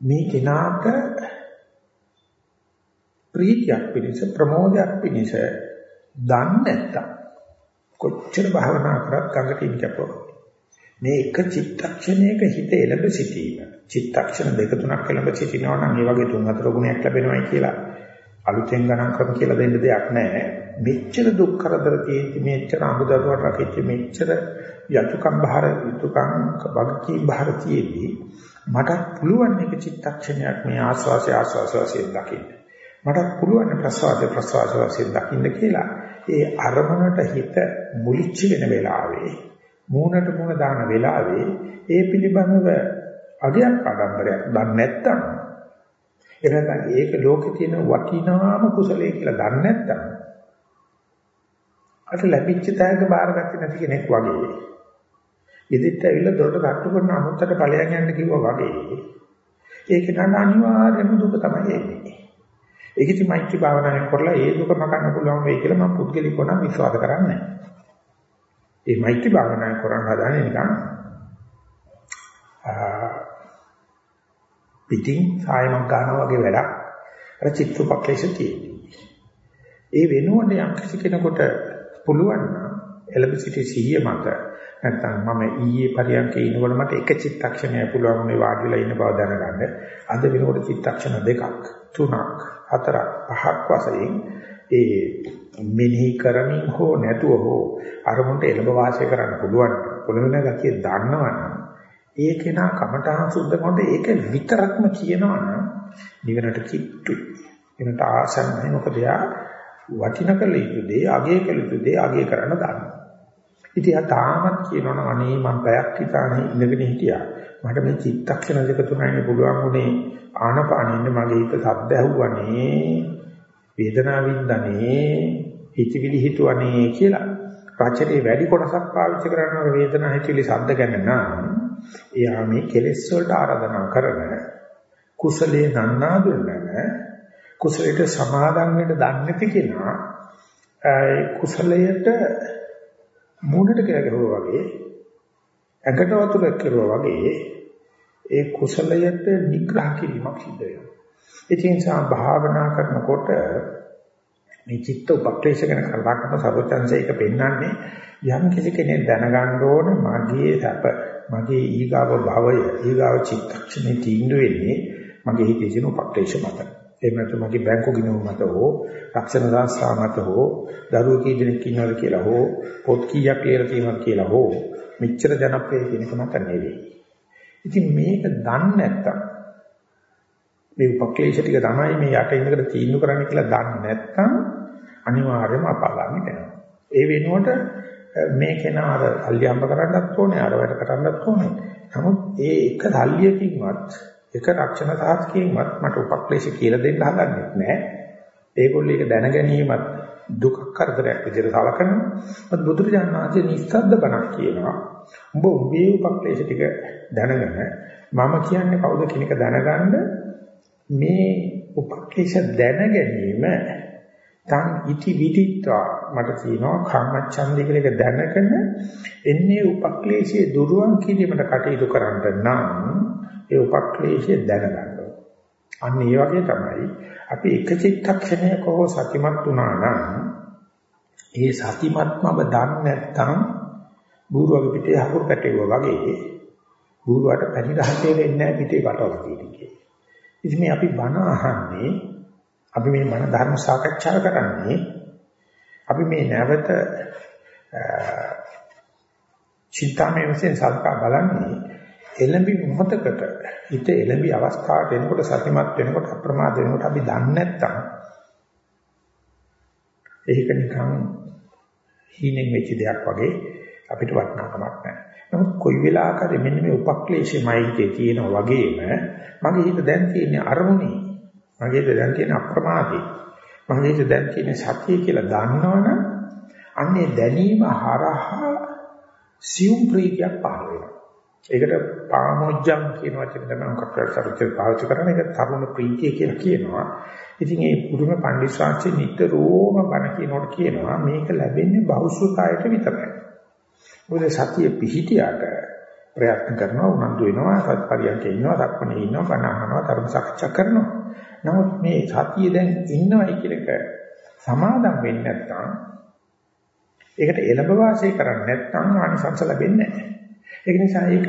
මේ කෙනාට ප්‍රීතියක් පිණිස ප්‍රමෝදයක් පිණිස දන්නේ නැත්තම් කොච්චර භවනා කරත් ගඟට ඉඳපොන මේ එක චිත්තක්ෂණයක හිත එළඹ සිටීම. චිත්තක්ෂණ දෙක තුනක් එළඹ සිටිනවා නම් මේ වගේ තුන් හතර ගුණයක් ලැබෙනවයි කියලා අලුතෙන් ගණන් කරමු කියලා දෙන්න දෙයක් නැහැ. මෙච්චර දුක් කරදර තියෙච්ච මෙච්චර අමුදරුවට රැකෙච්ච මෙච්චර යතුකම් බහර යතුකම් භක්ති භාරතියේදී මට පුළුවන් එක චිත්තක්ෂණයක් මේ ආස්වාසය ආස්වාසය දකින්න. මට පුළුවන් ප්‍රසවාස ප්‍රසවාස වශයෙන් දකින්න කියලා. ඒ අරමුණට හිත මුලිච්ච වෙන වෙලාවේ මූණට මූණ දාන වෙලාවේ ඒ පිළිබඳව අගයක් ආඩම්බරයක් දන්නේ නැත්නම් එහෙනම් ඒක ලෝකේ තියෙන වටිනාම කුසලයේ කියලා දන්නේ නැත්නම් අර ලැබිච්ච තෑග්ග බාරගත්තේ නැති කෙනෙක් වගේ. ඉදිරියට ඇවිල්ලා දොරට තට්ටු කරන අමුත්තට ඵලයන් යන්න කිව්වා වගේ. ඒක නන අනිවාර්යම දුක තමයි එන්නේ. ඒක ඉති මෛත්‍රී භාවනාවෙන් කරලා ඒ දුක මකන්න පුළුවන් වෙයි කියලා මම පුද්ගලිකව නම් විශ්වාස කරන්නේ නැහැ. ඒ මෛත්‍රී භාවනාවෙන් කරන්න හදන්නේ නිකන් පිටින් සායමක් ගන්නවා වගේ වැඩක් අර චිත්තෝපක්ලේශ තියෙන්නේ. ඒ වෙනුවට යම් කිසි කෙනෙකුට පුළුවන් නම් එළඹ සිටි සිහිය මත නැත්නම් මම ඊයේ පරියන්කේ ඉනකොට මට එක චිත්තක්ෂණයක් පුළුවන් මේ වාඩි වෙලා ඉන්න බව දැනගන්න. අද වෙනකොට චිත්තක්ෂණ දෙකක්, තුනක්, හතරක්, පහක් වශයෙන් ඒ මෙනෙහි කරමින් හෝ නැතුව හෝ අරමුණට එළඹ වාසය කරන්න පුළුවන්. පුළුවන් ගතිය දන්නවනම් ඒ කෙනා කමඨාන් සුද්ධ කරනකොට ඒක විතරක්ම කියනවනම් නිවනට කිට්ටුයි. එනට ආසන්නයි මොකද යා වටිනකල යුතු දේ අගේ කළ යුතු දේ අගේ කරන්න දන්නවා. ඉතින් ආ තාමත් කියනවනම් අනේ මම පැයක් හිතානේ ඉඳගෙන හිටියා. මට මේ චිත්තක්ෂණ දෙක තුනයි පුළුවන් උනේ. ආනපානින්න මගේ හිත සද්ද ඇහුවනේ. වේදනාව වින්දනේ හිතවිලි හිතුවනේ කියලා. රචනයේ වැඩි කොටසක් පාවිච්චි කරනවා වේදනා හිතවිලි සද්ද ගැන නම්. එයා මේ කෙලෙස් වලට ආරාධනා කරන කුසලයේ නන්නා දුන්නන කුසලයට සමාදන් වෙන්න දන්නේ නැති කෙනා ඒ කුසලයට මූණට කියලා කරුවා වගේ ඇඟට වතුර කරුවා වගේ ඒ කුසලයට නිග්‍රහ කිරීමක් සිද්ධ වෙනවා. ඒ නිසා භාවනා කරනකොට මේ චිත්ත උපක්ලේශ ගැන කතා කරන සර්වචන්සේක පෙන්වන්නේ යම් කිසි කෙනෙක් දැනගන්න ඕන මගේ සැප මගේ ඊගාව භවය ඊගාව චිත්තක්ෂණේ තීන්දුව වෙන්නේ මගේ හිතේ තියෙන උපක්ලේශ මත එහෙම නැත්නම් මගේ බැංකු ගිණුම මත හෝ රක්ෂණ සංස්ථා මත හෝ දරුවෝ කී දෙනෙක් ඉන්නවද කියලා හෝ පොත් කීයක් කියලා තියෙනවද කියලා හෝ මෙච්චර ජනප්‍රිය කෙනෙක් මත නෙවෙයි ඉතින් මේක දන්නේ නැත්තම් මේ උපක්ලේශ ටික තමයි මේ යට ඉඳකට තීන්දුව කරන්න කියලා දන්නේ නැත්නම් අනිවාර්යයෙන්ම අපාගාමී වෙනවා. ඒ වෙනුවට මේ කෙනා අර අල්ලියම්බ කරන්නත් ඕනේ අර වැඩ කරන්නත් ඕනේ. නමුත් ඒ එක සල්ලියකින්වත් එක රක්ෂණ සාධකකින්වත් මට උපක්ලේශ කියලා දෙන්න හදන්නේ නැහැ. ඒගොල්ලෝ ඒක දැන ගැනීමත් දුක් කරදරයක් විදිහට සලකනවා. බුදුරජාණන් වහන්සේ නිස්සද්ද බණක් කියනවා. උඹ උඹේ උපක්ලේශ ටික දැනගෙන මම කියන්නේ කවුද කියන එක දැනගන්න මේ උපක්ලේශ දැන ගැනීම තන් ඉති විදිත්වා මට තියෙනවා කම්මච්ඡන්දේ කියලා එක දැනගෙන එන්නේ උපක්ලේශයේ දුරුවන් කිරීමට කටයුතු කරන්න නම් ඒ උපක්ලේශය දැනගන්න අන්න ඒ වගේ තමයි අපි එක චිත්තක්ෂණයක හෝ සතිමත් වුණා නම් ඒ සතිමත්මව දන්නේ නැත්නම් බූරුවගේ පිටේ හකුරු පැටවුවා වගේ බූරුවට පැණි රහසේ වෙන්නේ නැහැ පිටේ වටවල තියෙන්නේ. ඉතින් මේ අපි බණ අහන්නේ අපි මේ මන ධර්ම සාකච්ඡා කරන්නේ අපි මේ නැවත චින්තාමය වශයෙන් සල්කා බලන්නේ එළඹි මොහතකට හිත එළඹි අවස්ථාවට එනකොට සතිමත් වෙනකොට අප්‍රමාද වෙනකොට අපි දන්නේ නැත්තම් ඒක නිකන් හීනෙන් වෙච්ච දෙයක් වගේ අපිට වටිනාකමක් නැහැ. නමුත් කොයි වෙලාවකද මෙන්න මේ උපක්ලේශයමයි හිතේ තියෙනා වගේම මගේ හිත දැන් තියෙන්නේ අරමුණේ. මගේ හිත දැන් තියෙන අප්‍රමාදේ. මගේ හිත දැන් තියෙන සතිය කියලා දන්නවනම් අන්නේ දැනීම හරහා සියුම් ප්‍රීතියක් පහළ වෙනවා. ඒකට පාමොජ්ජම් කියන වචනේ තමයි මොකක් කරලා පාවිච්චි කරන්නේ ඒක තරුණ ප්‍රීතිය කියලා කියනවා. ඉතින් ඒ පුදුම පණ්ඩිත ශාස්ත්‍රයේ නිතරම බණ කියනකොට කියනවා මේක ලැබෙන්නේ බෞද්ධකායට විතරයි. මොකද සතිය පිහිටියට ප්‍රයත්න කරනවා උනන්දු වෙනවා සත්පරියන්ක ඉන්නවා දක්වනේ ඉන්නවා බණ අහනවා ධර්ම සාකච්ඡා කරනවා. නමුත් මේ සතිය දැන් ඉන්නවයි කියන එක සමාදම් වෙන්නේ නැත්නම් ඒකට එළඹ වාසය කරන්නේ නැත්නම් ආනිසංස ලැබෙන්නේ නැහැ. ඒක නිසා ඒක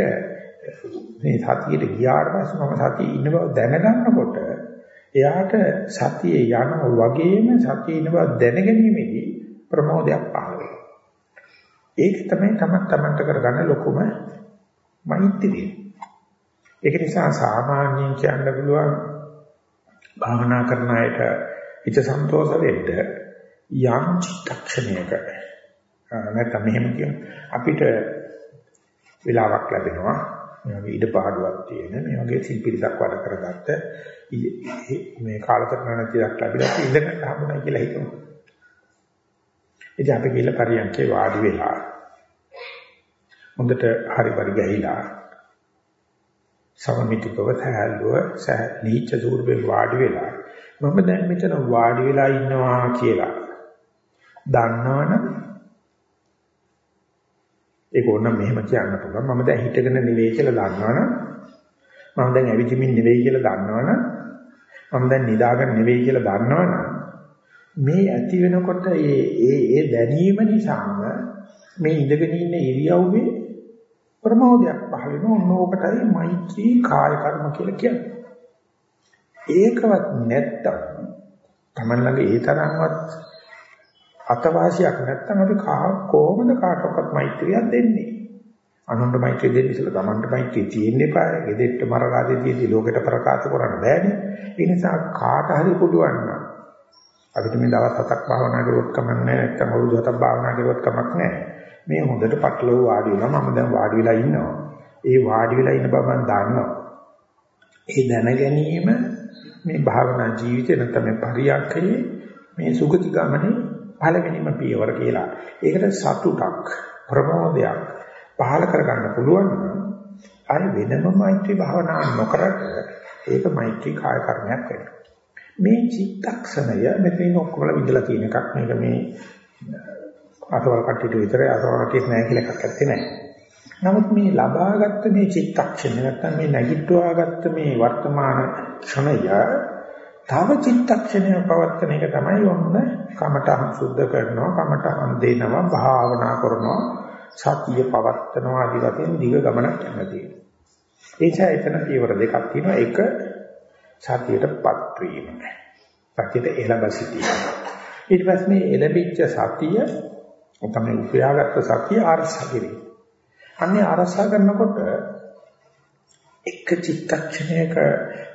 මේ සතියට ගියාට පස්සේ මම සතියේ ඉන්න බව දැනගන්නකොට එයාට සතියේ යන වගේම සතියේ ඉන්න බව දැනගැනීමේදී ප්‍රමෝදයක් පහළ වෙනවා. ඒක තමයි තමන් තමන්ට කරගන්න ලොකුම මෛත්‍රිය. ඒක නිසා සාමාන්‍යයෙන් කියන්න පුළුවන් භාවනා කරන අයට හිත සන්තෝෂ වෙන්න යම් චිත්තක්ෂණයක නැත්නම් මෙහෙම කියන අපිට වෙලාවක් ලැබෙනවා මේ වගේ ඉඩ පාඩුවක් තියෙන මේ වගේ සිල්පිරිසක් වඩ කරගත්ත මේ කාලතරණ නැතිවක් ලැබිලා ඉඳකට හම්බුනා කියලා හිතමු. ඉතින් අපි ගිහලා පරියන්කේ වාඩි වෙලා හොඳට හරි පරි ගහිලා සමමිතිකව තැහැල්ලුව සැලීච්ච සූර්බෙන් වාඩි වෙලා මම දැන් මෙතන වාඩි වෙලා ඉන්නවා කියලා දන්නවනම් ඒක ඕනනම් මෙහෙම කියන්න පුළුවන්. මම දැන් හිටගෙන නෙවෙයි කියලා දන්නවනම් මම දැන් ඇවිදිමින් නෙවෙයි කියලා දන්නවනම් මම දැන් නිදාගෙන නෙවෙයි කියලා දන්නවනම් මේ ඇති වෙනකොට ඒ ඒ ඒ දැනීම නිසාම මේ ඉඳගෙන ඉන්න ඉරියව්වේ ප්‍රමෝදයක් පහළ වෙනවා. ඕකටයි මෛත්‍රී කාය කර්ම කියලා කියන්නේ. ඒකවත් නැත්තම් Taman ළඟ ඒ තරම්වත් අතවාසියක් නැත්නම් අපි කොහොමද කාටවත් මෛත්‍රියක් දෙන්නේ? අනුන්ට මෛත්‍රිය දෙන්න ඉස්සෙල්ලා Tamanට මෛත්‍රිය තියෙන්න එපා. ගෙදෙට්ට මරකාදේදී ලෝකෙට ප්‍රකාශ කරන්න බෑනේ. ඒ නිසා කාට හරි පුළුවන් නම් අපිට මේ දවස් හතක් භාවනා කරුවොත් කමක් නැහැ. නැත්නම් අවුරුදු හතක් භාවනා කරුවොත් කමක් නැහැ. මේ හොඳට පටලව වාඩි වෙනවා. මම දැන් වාඩි වෙලා ඉන්නවා. ඒ වාඩි වෙලා ඉන්න බව මම දන්නවා. ඒ දැන ගැනීම මේ භාවනා ජීවිතේ නැත්නම් මේ පරියක්කේ මේ සුගති ගමනේ පළවෙනිම පියවර කියලා. ඒකට සතුටක් ප්‍රමෝදයක් පහල කරගන්න පුළුවන් නම් අර වෙනම මෛත්‍රී භාවනා නොකරට ඒක මෛත්‍රී කාය කර්මයක් වෙනවා. මේ චිත්තක්ෂණය මෙතන ඔක්කොම විදලා තියෙන එකක් මේක මේ අතවල් කට්ටියට විතරයි අතවල් කට්ටියට නෑ කියලා එකක් ඇත්තේ නෑ. නමුත් මේ ලබාගත්ත මේ චිත්තක්ෂණය නැත්තම් මේ නැගිට්ටුවාගත්ත මේ වර්තමාන ක්ෂණය තව චිත්තක්ෂණයක් පවත්තන එක තමයි ඔන්න කමඨහං සුද්ධ කරනවා කමඨහං දෙනවා භාවනා කරනවා සතිය පවත්තනවා ආදී වශයෙන් දිග ගමනක් යනවා තියෙනවා. ඒ නිසා එතන පියවර දෙකක් තියෙනවා. එක සතියටපත් වීම. සතියට එළඹ සිටීම. ඊට පස්සේ මේ එළඹිච්ච සතිය තමයි උපයාගත්ත සතිය ආරසා කිරීම. අන්නේ ආරසා කරනකොට එක චිත්තක්ෂණයක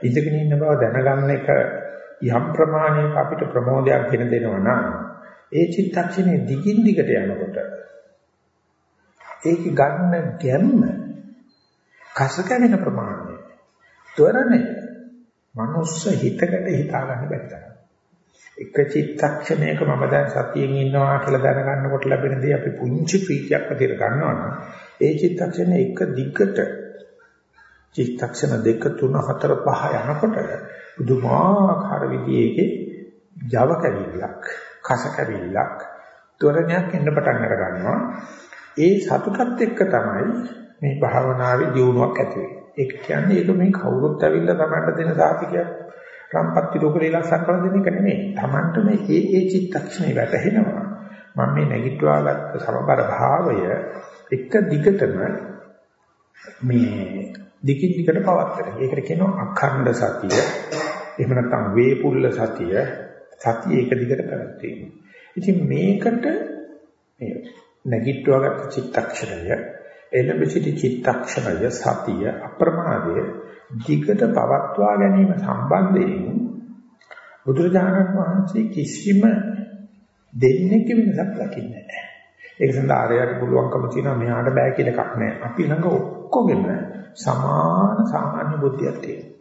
ඉඳගෙන ඉන්න බව දැනගන්න එක යම් ප්‍රමාණයක අපිට ප්‍රමෝදයක් ගෙන දෙනවා නම් ඒ චිත්තක්ෂණේ දිගින් දිගට යනකොට ඒක ගන්න ගැම්ම කස කැවෙන ප්‍රමාණය ත්වරණය මනුස්ස හිතකට හිතා ගන්න බැහැ. එක චිත්තක්ෂණයක මම දැන් සතියෙන් ඉන්නවා කියලා දැනගන්නකොට ලැබෙන දේ අපි පුංචි ප්‍රීතියක් විදිහට ගන්නවා නම් ඒ චිත්තක්ෂණය එක දිගට චිත්තක්ෂණ දෙක තුන හතර පහ යනකොට බුදුමාකාර විදිහේ ජව කැවිල්ලක් කස කැවිල්ලක් ත්වරණයක් එන්න පටන් අර ගන්නවා ඒ සතුටත් එක්ක තමයි මේ භාවනාවේ දියුණුවක් ඇති වෙන්නේ. ඒක කියන්නේ ඒක මේ කවුරුත් ඇවිල්ලා තමන්ට දෙන සාතිකයක් රම්පත්ති රෝගලේ ලස්සන කරන දෙන එක නෙමෙයි. තමන්ට මේ ඒ ඒ චිත්තක්ෂණේ වැටහෙනවා. මම මේ නැගිටවා ගත්ත සමබර භාවය එක දිගටම මේ දිගින් දිගට පවත්වන. ඒකට කියනවා අඛණ්ඩ සතිය. එහෙම නැත්නම් වේපුල්ල සතිය. සතිය එක දිගට පැවැත්වීම. ඉතින් මේකට මේ නැගිටවාගත් චිත්තක්ෂණය එළඹ සිටි චිත්තක්ෂණය සතිය අප්‍රමාදය දිගට පවත්වා ගැනීම සම්බන්ධයෙන් බුදුරජාණන් වහන්සේ කිසිම දෙන්නේක වෙනසක් දකින්නේ නැහැ. ඒක සඳහා ආරයට පුළුවන්කම තියෙනවා මෙහාට බෑ කියලා එකක් නැහැ. අපි ළඟ ඔක්කොගෙම සමාන සාමාන්‍ය බුද්ධියක් තියෙනවා.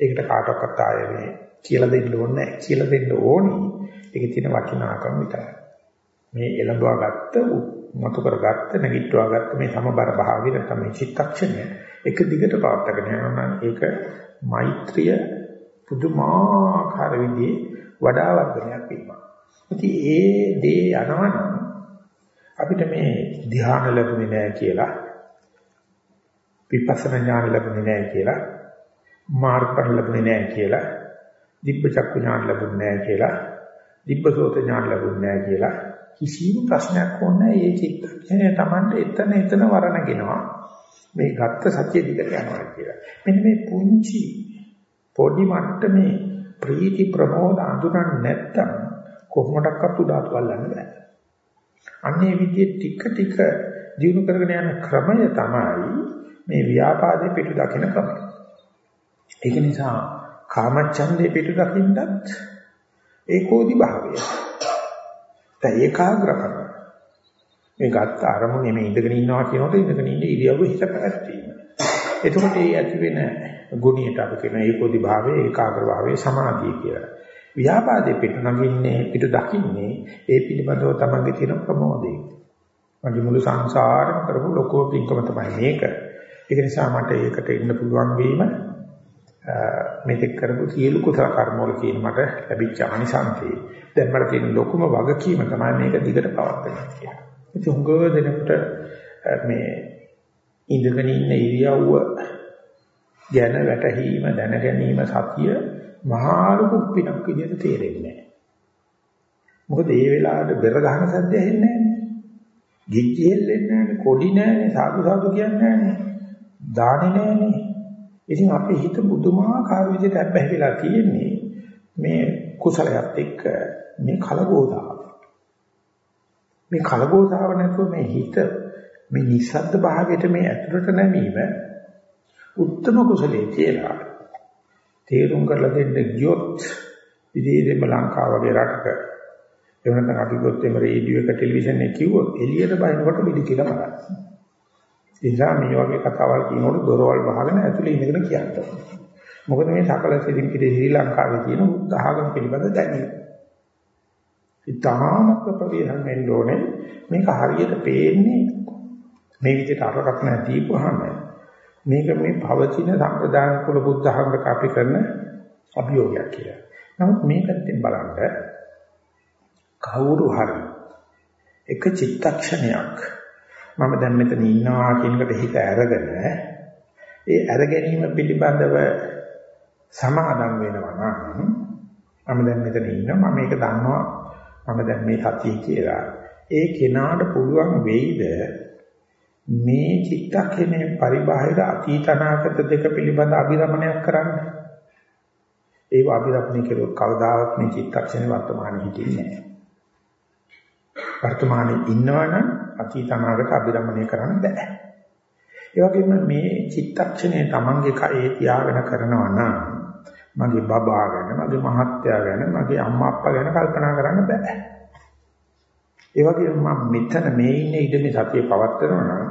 ඒකට කාටවත් ආයේ මේ කියලා දෙන්න ඕනේ නැහැ. කියලා දෙන්න ඕනි. ඒකේ තියෙන වටිනාකම විතරයි. මේ එළඹවා ගත්ත මතු කරගත්ත නැගිටවා ගත්ත මේ සමබර භාවය නැත්නම් මේ චිත්තක්ෂණය එක දිගට පවත්වාගෙන යනවා නම් ඒක මෛත්‍රිය පුදුමාකාර විදිහේ වඩා වර්ධනයක් වීමක්. ඉතින් ඒ දේ යනවනම් අපිට මේ ධ්‍යාන ලැබුණේ නැහැ කියලා විපස්සනා ඥාන ලැබුණේ නැහැ කියලා මාර්ගඵල ලැබුණේ නැහැ කියලා දිබ්බ චක්කු ඥාන ලැබුණේ නැහැ කියලා දිබ්බසෝත ඥාන ලැබුණේ නැහැ කියලා කිසිම ප්‍රශ්නයක් ඕනේ ඒ චිත්තක්ෂණය Tamante එතන එතන වරණගෙනවා මේ ගත්ත සත්‍ය දිගට යනවා කියලා. මෙන්න මේ පුංචි පොඩි මට්ටමේ ප්‍රීති ප්‍රමෝද අඳුරන්නේ නැත්තම් කොහොමඩක්වත් උදාතු වල්ලන්න බෑ. අන්නේ විදිහේ ටික ටික දිනු කරගෙන යන ක්‍රමය තමයි මේ ව්‍යාපාදේ පිටු දකින්න ක්‍රමය. ඒක නිසා කාමච්ඡන්දේ පිටු දකින්නත් ඒකෝදි භාවය. දැන් ඒකාග්‍ර කරනවා. මේ ගත්ත අරමුණේ මේ ඉඳගෙන ඉන්නවා කියනකොට ඉඳගෙන ඉන්න ඉරියව්ව හිත පැවැත්වීම. එතකොට ඒ ඇති වෙන ගුණයට අපි කියන ඒකෝදි භාවයේ ඒකාග්‍ර භාවයේ සමාධිය කියලා. ව්‍යාපාදේ පිට නගින්නේ පිට දකින්නේ ඒ පිළිබඳව තමන්ගේ තියෙන ප්‍රමෝදය. මගේ මුළු සංසාරෙම කරපු ලොකෝ පින්කම තමයි මේක. ඒක නිසා මට ඒකට ඉන්න පුළුවන් වීම මෙතෙක් කරපු සියලු කුසල කර්ම වල කියන මට ලැබිච්ච අනිසංසය. දැන් මට තියෙන ලොකුම වගකීම තමයි මේක දිගට පවත්වන්න කියලා. ඉතින් හුඟව දෙනකොට මේ ඉඳගෙන ඉන්න ඉරියව්ව ගැන වැටහීම දැන ගැනීම සතිය මහා ලොකු පිනක් විදිහට තේරෙන්නේ නැහැ. මොකද ඒ වෙලාවට බෙර ගහන සද්ද ඇහෙන්නේ නැහැ. ගිජ්ජි හෙල්ලෙන්නේ නැහැ, කොඩි නැහැ, සාදු සාදු කියන්නේ නැහැ. දාන්නේ නැහැ. ඉතින් අපේ හිත බුදුමාකාර විදිහට අපැහිලා තියෙන්නේ මේ කුසලයක් එක්ක මේ කලගෝසාව. මේ කලගෝසාව නැතුව මේ හිත මේ නිස්සද්ද භාවයට මේ ඇතුළට නැමීම උත්තම කුසලයේ කියලා තේරුම් කරලා දෙන්න ගියොත් විදේශෙම ලංකාව වගේ රටක එහෙම නැත්නම් අපි ගොත් එම රේඩියෝ එක ටෙලිවිෂන් එක කිව්වොත් එළියට බහිනකොට පිළි කියලා බලන්න. ඒ නිසා මේ වගේ කතාවල් කියනකොට දොරවල් වහගෙන ඇතුලේ ඉඳගෙන කියන්න. මොකද මේ සකල සිදින් පිටේ ශ්‍රී ලංකාවේ තියෙන බුද්ධ ආගම පිළිබඳ දැනීම. ඉතාමත් ප්‍රවේහම් වෙන්න ඕනේ මේක හරියට පේන්නේ මේ විදිහට අරකට නැතිවම මේක මේ පවතින සම්ප්‍රදාන කුල බුද්ධ ආගමකට අපි කරන අභියෝගයක් කියලා. නමුත් මේ පැත්තෙන් බලන්න කවුරු හරි එක චිත්තක්ෂණයක් මම දැන් මෙතන ඉන්නවා කියන එකට හිත අරගෙන ඒ අර ගැනීම පිළිබඳව සමාදම් වෙනවා නම් මම දැන් මෙතන ඉන්නවා මම මේක දන්නවා මම දැන් මේ සතිය කියලා. ඒ කෙනාට පුළුවන් වෙයිද මේ චිත්තක්ෂණයේ පරිබාහිර අතීත අනාගත දෙක පිළිබඳ අභිරමණයක් කරන්න? ඒව අභිරමණය කෙරුවොත් කවදාවත් මේ චිත්තක්ෂණේ වර්තමානයේ හිටින්නේ නැහැ. වර්තමානයේ ඉන්නවනම් අතීත අනාගත අභිරමණය කරන්න බෑ. ඒ වගේම මේ චිත්තක්ෂණය Tamange කයේ තියාගෙන කරනවා නම් මගේ බබා ගැන, මගේ මහත්තයා ගැන, මගේ අම්මා අප්පා ගැන කල්පනා කරන්න බෑ. ඒ වගේම මම මෙතන මේ ඉන්නේ ඉඳ මේ සතිය පවත්වනවා නම්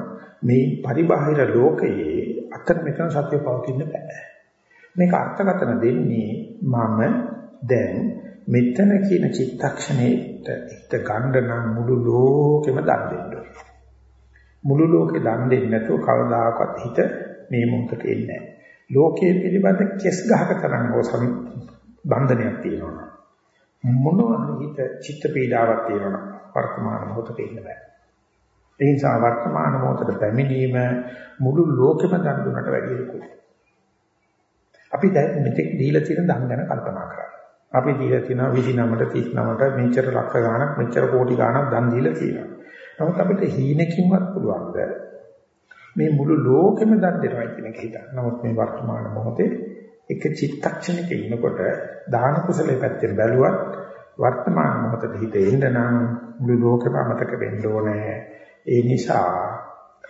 මේ පරිබාහිර ලෝකයේ අතන මෙතන සතිය පවතින්න බෑ. මේක අර්ථකථන දෙන්නේ මම දැන් මෙතන කියන චිත්තක්ෂණයට හිත ගන්න නම් මුළු ලෝකෙම දන් දෙන්න මුළු ලෝකෙ දන් දෙන්නේ නැතුව කවදාකවත් හිත මේ මොහොතට එන්නේ නැහැ. ලෝකයේ පිළිබඳ කෙස් ගහක තරම් ඕසම් බන්ධනයක් තියෙනවා. මොනවාද හිත චිත්ත පීඩාවක් තියෙනවා. වර්තමාන මොහොතට ඉන්න බෑ. ඒ නිසා වර්තමාන මොහොතට පැමිණීම මුළු ලෝකෙම දන් දුන්නට වැඩිය ලොකුයි. අපි දැන් මෙතෙක් දීලා තියෙන දන් ගැන කල්පනා කරා. අපි දීලා තියෙනවා 29ට 39ට මෙච්චර ලක්ෂ ගාණක් මෙච්චර කෝටි ගාණක් දන් දීලා තියෙනවා. නමුත් අපිට හීනකින්වත් පුළුවන්ද මේ මුළු ලෝකෙම දන් දෙනවා කියන එක හිතන්න. නමුත් මේ වර්තමාන මොහොතේ එක චිත්තක්ෂණයක ඉන්නකොට දාන කුසලයේ පැත්තෙන් බැලුවත් වර්තමාන මොහොතේ හිත එන්න නම් මුළු ලෝකෙම අමතක වෙන්න ඕනේ. ඒ නිසා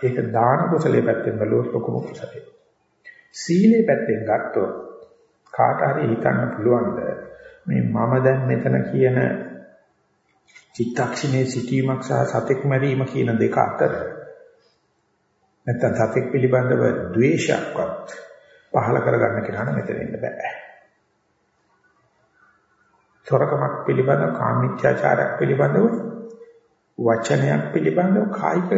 ඒක දාන කුසලයේ පැත්තෙන් බැලුවොත් ලොකුම කුසලයි. සීලේ පැත්තෙන් ගත්තොත් කාට හරි හිතන්න පුළුවන්ද මේ මම දැන් මෙතන කියන චිත්තක්ෂණයේ සිටීමක් සහ සතෙක් මැරීම කියන දෙක අතර නැත්තම් සතෙක් පිළිබඳව ද්වේෂයක්වත් පහල කරගන්න කෙනාට මෙතන ඉන්න බෑ. සොරකමක් පිළිබඳව කාමීත්‍යාචාරයක් පිළිබඳව වචනයක් පිළිබඳව කායික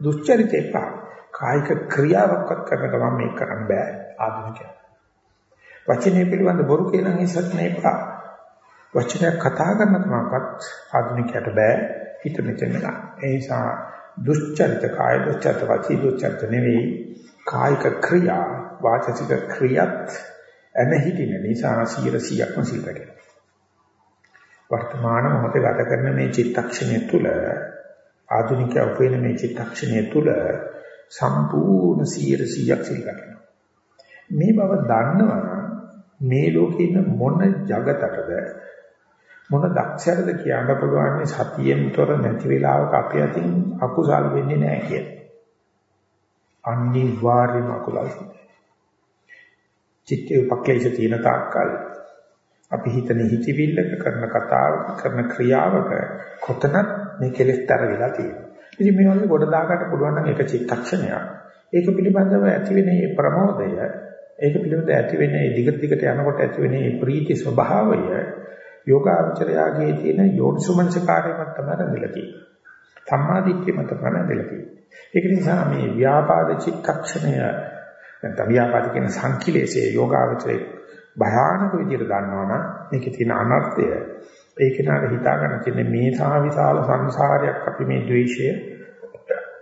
දුස්චරිතේ පා කායික ක්‍රියාවක්වත් කරන ගමන් මේක කරන්න බෑ ආධුනිකයා. වචනේ පිළිබඳ බොරු කියන හිසත් නේපා. වචනයක් කතා කරන තමක්වත් ආධුනිකයට බෑ හිත මෙතන ගන්න. ඒ නිසා දුස්චරිත කාය දුස්චරිත වාචික දුස්චරිත නෙවෙයි කායික ක්‍රියා වාචික ක්‍රියාත් එනහිටින නිසා 100%ක්ම සිල්පදේ. වර්තමාන මොහොතේ ගත කරන මේ චිත්තක්ෂණය තුළ ආධුනිකය උපේන මේ චිත්තක්ෂණය තුළ සම්පූර්ණ 100%ක් සිල් ගන්නවා. මේ බව දන්නවා මේ ලෝකේ ඉන්න මොන జగතටද මොන දක්ෂයටද කියන්න පුළුවන් මේ සතියෙන් තොර නැති වෙලාවක අපේ අතින් අකුසල් වෙන්නේ නැහැ කියන. අනිවාර්යම අකුසල්. චිත්තේ උපක්ලේශ තියෙන තාක්කල් අපි හිතන හිතවිල්ලක කරන කතාවක කරන ක්‍රියාවක කොතනත් මේ කෙලෙස් තර වෙලා තියෙනවා. ඉතින් මේ වගේ ගොඩ දාගන්න පුළුවන් නම් ඒක චිත්තක්ෂණයක්. ඒක පිළිබඳව ඇති වෙන මේ ප්‍රමෝදය, ඒක පිළිබඳව ඇති වෙන මේ දිගට දිගට යනකොට ඇති වෙන මේ ප්‍රීති ස්වභාවය යෝගාචරයාගේ තියෙන යෝනිසුමනසකාරය මතම රැඳිලා තියෙනවා. සම්මාදිට්ඨිය මතම රැඳිලා තියෙනවා. ඒක නිසා මේ ව්‍යාපාද චිත්තක්ෂණය නැත්නම් ව්‍යාපාද කියන සංකිලේශයේ යෝගාචරයේ භයානක විදිහට දන්නවනම් මේකේ තියෙන අනර්ථය ඒක නාට හිතා ගන්න තියෙන්නේ මේ සා විශාල සංසාරයක් අපි මේ ද්වේෂය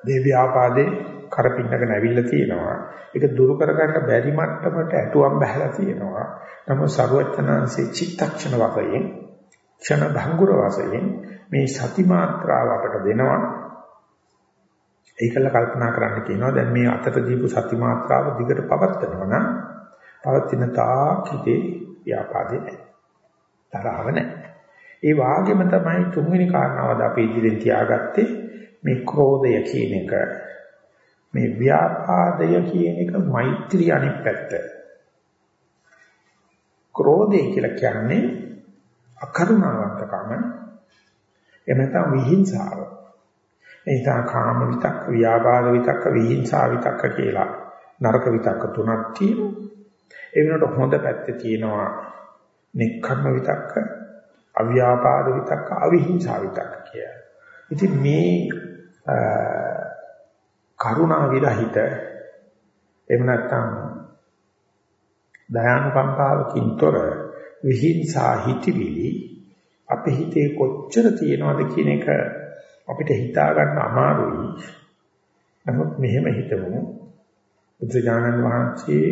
දේවී ආපාදේ කරපින්නගෙන ඇවිල්ලා තියෙනවා ඒක දුරු කරගන්න බැරි මට්ටමට ඇටුවම් බහලා තියෙනවා නමුත් ਸਰවඥාන්සේ චිත්තක්ෂණ වශයෙන් ක්ෂණ භංගුර වශයෙන් මේ සති මාත්‍රාව අපට දෙනවා ඒකල කල්පනා කරන්න කියනවා දැන් මේ අතට දීපු සති මාත්‍රාව දිගට පවත්නවා නම් පවතින තාක් හිතේ ව්‍යාපාදේ නැහැ. තරහව නැහැ. ඒ වාගේම තමයි තුන්වෙනි කාරණාවද අපි ඉදිරියෙන් තියාගත්තේ මේ ක්‍රෝධය කියන එක. මේ ව්‍යාපාදය කියන එක මෛත්‍රී අනිත් පැත්ත. ක්‍රෝධය කියලා කියන්නේ අකරුණාවන්තකම එහෙම නැත්නම් විහිංසාව. එනිසා කාම විතක්ක, ව්‍යාපාද විතක්ක, විහිංසා විතක්ක කියලා නරක විතක්ක තුනක් තියෙනවා. ඒ වෙනකොට හොඳ පැත්තේ තියෙනවා නික්කම්ම විතක්ක, අව්‍යාපාද විතක්ක, අවිහිංසා විතක්ක කියලා. ඉතින් මේ කරුණා විරහිත එහෙම නැත්නම් දයානුකම්පාවකින් තොර විහිංසා හිතවිලි අපේ හිතේ කොච්චර තියෙනවද කියන එක අපිට හිතා ගන්න අමාරුයි. නමුත් මෙහෙම හිතමු බුදුජානන් වහන්සේ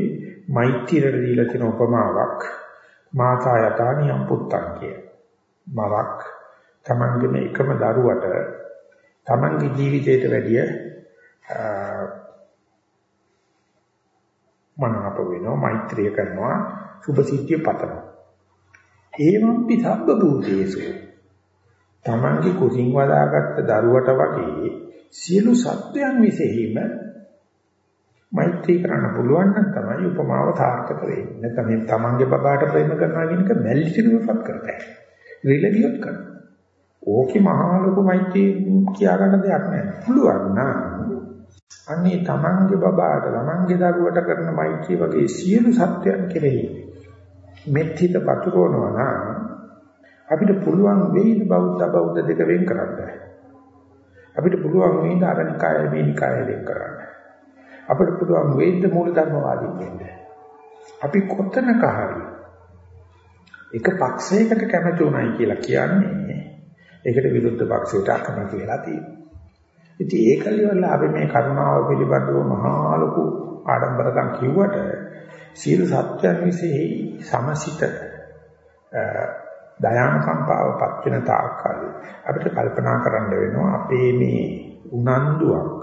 මෛත්‍රියට දීලා තියෙන උපමාවක් මාතා යතානියම් පුත්තන් කිය. මවක් තමන්ගේම එකම දරුවට තමන්ගේ ජීවිතයට වැඩිය මනාප වෙනවා මෛත්‍රිය කරනවා සුභ සිද්ධිය පතනවා. ඒවම්පි සබ්බ භූතේසු තමන්ගේ කුසින් වදාගත්ත දරුවට වගේ සියලු සත්වයන් විසෙහිම මෛත්‍රී කරන්න පුළුවන් නම් තමයි උපමාව සාර්ථක වෙන්නේ. නැත්නම් මේ තමන්ගේ බබාට ප්‍රේම කරනවා කියන එක මැලිසිරුවපත් කරතයි. රිලවියොත් කරනවා. ඕකේ මහා ලොකු මෛත්‍රී කියා ගන්න දෙයක් නැහැ. පුළුවන් නම් අනේ තමන්ගේ බබාට තමන්ගේ දරුවට කරන මෛත්‍රී වගේ සියලු සත්‍යයන් කෙරෙහි මෙත් හිත පතුරවනවා නම් අපිට පුළුවන් වෙයිද බෞද්ධ බෞද්ධ දෙක වෙන් කරන්න. අපිට පුළුවන් වෙයිද අරනිකාය මේනිකාය වෙන් කරන්න. අපිට පුළුවන් වෙයිද මූල ධර්මවාදී වෙන්න. අපි කොතනක හරි එක පක්ෂයකට කැමති උනායි කියලා කියන්නේ ඒකට විරුද්ධ පක්ෂයට අකමැති වෙලා තියෙනවා. ඉතින් ඒකලියවල අපි මේ කරුණාව පිළිබඳව මහා ලොකු ආඩම්බරකම් කිව්වට සියලු සත්‍යයන් විශ්ේ සමසිත දයානුකම්පාවපත් වෙන තාක්කල් අපිට කල්පනා කරන්න වෙනවා අපේ මේ උනන්දුවක්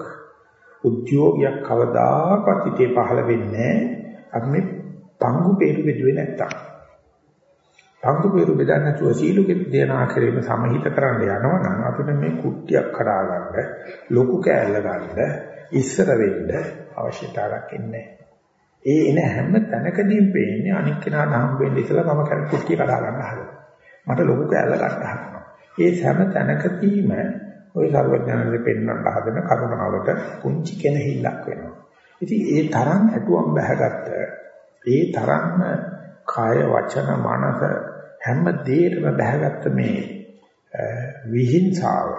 උද්‍යෝගයක් කවදාකවත් හිතේ පහළ වෙන්නේ අපි මේ පංගු peeru බෙදුවේ නැත්තම්. පංගු peeru බෙදන්න නැතුව සීලු දෙනා කිරීම සමහිත කරන්න යනවනම් අපිට මේ කුට්ටියක් කඩා ගන්න ලොකු කෑල්ල ගන්න ඉස්සර වෙන්න අවශ්‍යතාවයක් ඉන්නේ ඒ එන හැම තැනකදීම පේන්නේ අනික් කෙනාට හම්බ වෙන්න ඉස්සලා මම කර කුට්ටිය කඩා ගන්න හදනවා. මට ලොකු කෑල්ල ගන්න හදනවා. ඒ හැම තැනකදීම ওই සර්වඥානෙ පෙන්වන්න හදන කරුණාවට කුංචි කෙනහිල්ලක් වෙනවා. ඉතින් ඒ තරම් ඇතුම් බහගත්ත ඒ තරම්ම කාය වචන මනස හැම දෙයකම බහගත්ත මේ විහිංසාව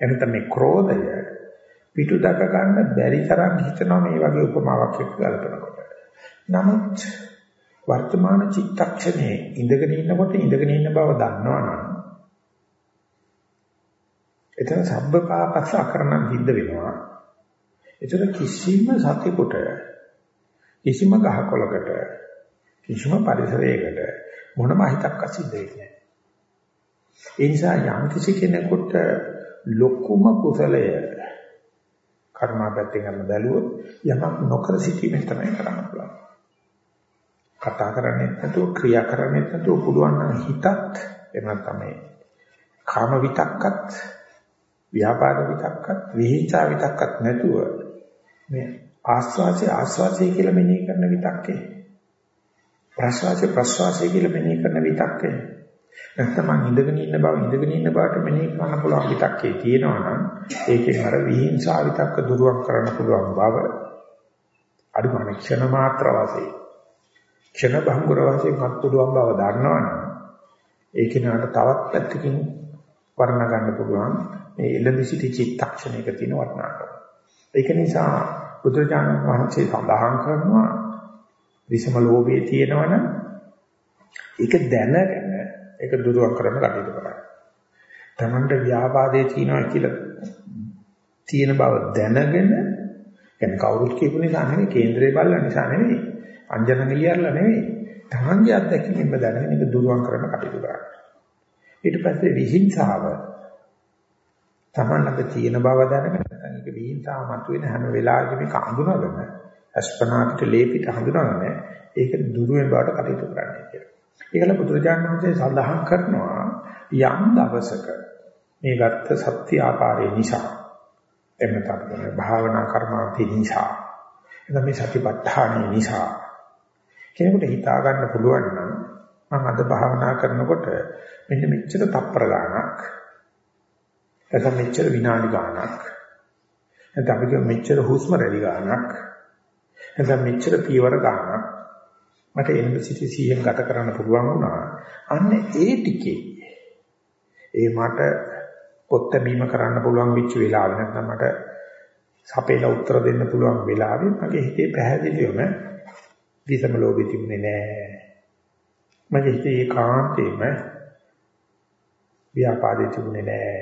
එනත මේ ක්‍රෝධය පිටු දක ගන්න බැරි තරම් හිතනවා මේ වගේ උපමාවක් එක්ක ගලපනකොට. නමුත් වර්තමාන චිත්තක්ෂණයේ ඉඳගෙන ඉන්නකොට ඉඳගෙන ඉන්න බව දන්නවනම් එතන සබ්බපාපස්ස අකරණම් හින්ද වෙනවා. ඒතර කිසිම සතෙකුට කිසිම ගහකොළකට කිසිම පරිසරයකට මොනම හිතක් අසිද්ධ වෙන්නේ නැහැ. ඒ නිසා යම් කිසි කෙනෙකුට ලොකුම කුසලය කර්මාපැත්තෙන් ගන්න බැලුවොත් යමක් නොකර සිටීමෙන් තමයි කරන්න පුළුවන්. කතා කරන්නේ නැතුව ක්‍රියා කරන්නේ නැතුව පුළුවන් නම් හිතත් එනම් තමයි කාම විතක්කත් ව්‍යාපාද විතක්කත් විහිංසා විතක්කත් නැතුව මේ ආස්වාසිය ආස්වාසිය කියලා මෙනෙහි කරන විතක්කේ ප්‍රසවාසය ප්‍රසවාසය කියලා මෙනෙහි කරන විතක්කේ නැත්නම් මං ඉඳගෙන ඉන්න බව ඉඳගෙන ඉන්න බවට මෙනෙහි කරන්න පුළුවන් විතක්කේ තියෙනවා නම් ඒකෙන් අර විහිංසා විතක්ක දුරුවක් කරන්න පුළුවන් බව අඩුම ක්ෂණ මාත්‍ර වශයෙන් ක්ෂණ භංගුර වශයෙන් මත් පුළුවන් බව දන්නවනම් ඒ කෙනාට තවත් පැත්තකින් වර්ණ ගන්න පුළුවන් මේ එළඹ සිටි චිත්තක්ෂණයක තියෙන වටිනාකම. ඒක නිසා බුදුරජාණන් වහන්සේ සඳහන් කරනවා විසම ලෝභයේ තියෙනවනම් ඒක දැනගෙන ඒක දුරුවක් කරන්න කටයුතු කරන්න. තමන්ට ව්‍යාපාදයේ තියෙනවා කියලා තියෙන බව දැනගෙන يعني කවුරුත් කියපු නිසා නෙවෙයි කේන්දරේ බලලා නිසා නෙවෙයි අංජනන ලියarලා නෙවෙයි තමන්ගේ අත්දැකීමෙන් දැනගෙන ඒක දුරුවන් කරන්න කටයුතු කරන්න. ඊට පස්සේ විහිංසාව තමන්නක තියෙන බව දැනගෙන නැත්නම් ඒක විහිංසාව මතුවෙන හැම වෙලාවෙම මේක අඳුනගෙන අස්පනාකට ලේපිට හඳුනගෙන ඒක දුරු වෙන බවට කටයුතු කරන්න කියලා. ඒකල බුදුරජාණන් වහන්සේ සඳහන් කරනවා යම් දවසක මේ ගත්ත සත්‍ය ආකාරය නිසා එන්න තමයි භාවනා කර්මාන්තේ නිසා එතන මේ සතිපට්ඨානෙ නිසා කෙනෙකුට හිතා ගන්න පුළුවන් නම් මම අද භාවනා කරනකොට මෙන්න මෙච්චර තප්පර ගාණක් නැත්නම් මෙච්චර විනාඩි ගාණක් නැත්නම් අපි කියමු මෙච්චර හුස්ම රැලි ගාණක් නැත්නම් මෙච්චර පියවර ගාණක් මට එනිසිටි 100න් ගත කරන්න පුළුවන් වුණා. අන්න ඒ ටිකේ ඒ මට පොත් බැීම කරන්න පුළුවන් වෙච්ච වෙලාව නැත්නම් මට සපේලා උත්තර දෙන්න පුළුවන් වෙලාවෙ මගේ හිතේ පැහැදිලිවම විසම ලෝභෙ තිබුණේ නෑ. මගේ හිතේ ඒකාන්තයෙන්ම ව්‍යාපාදේ තිබුණේ නෑ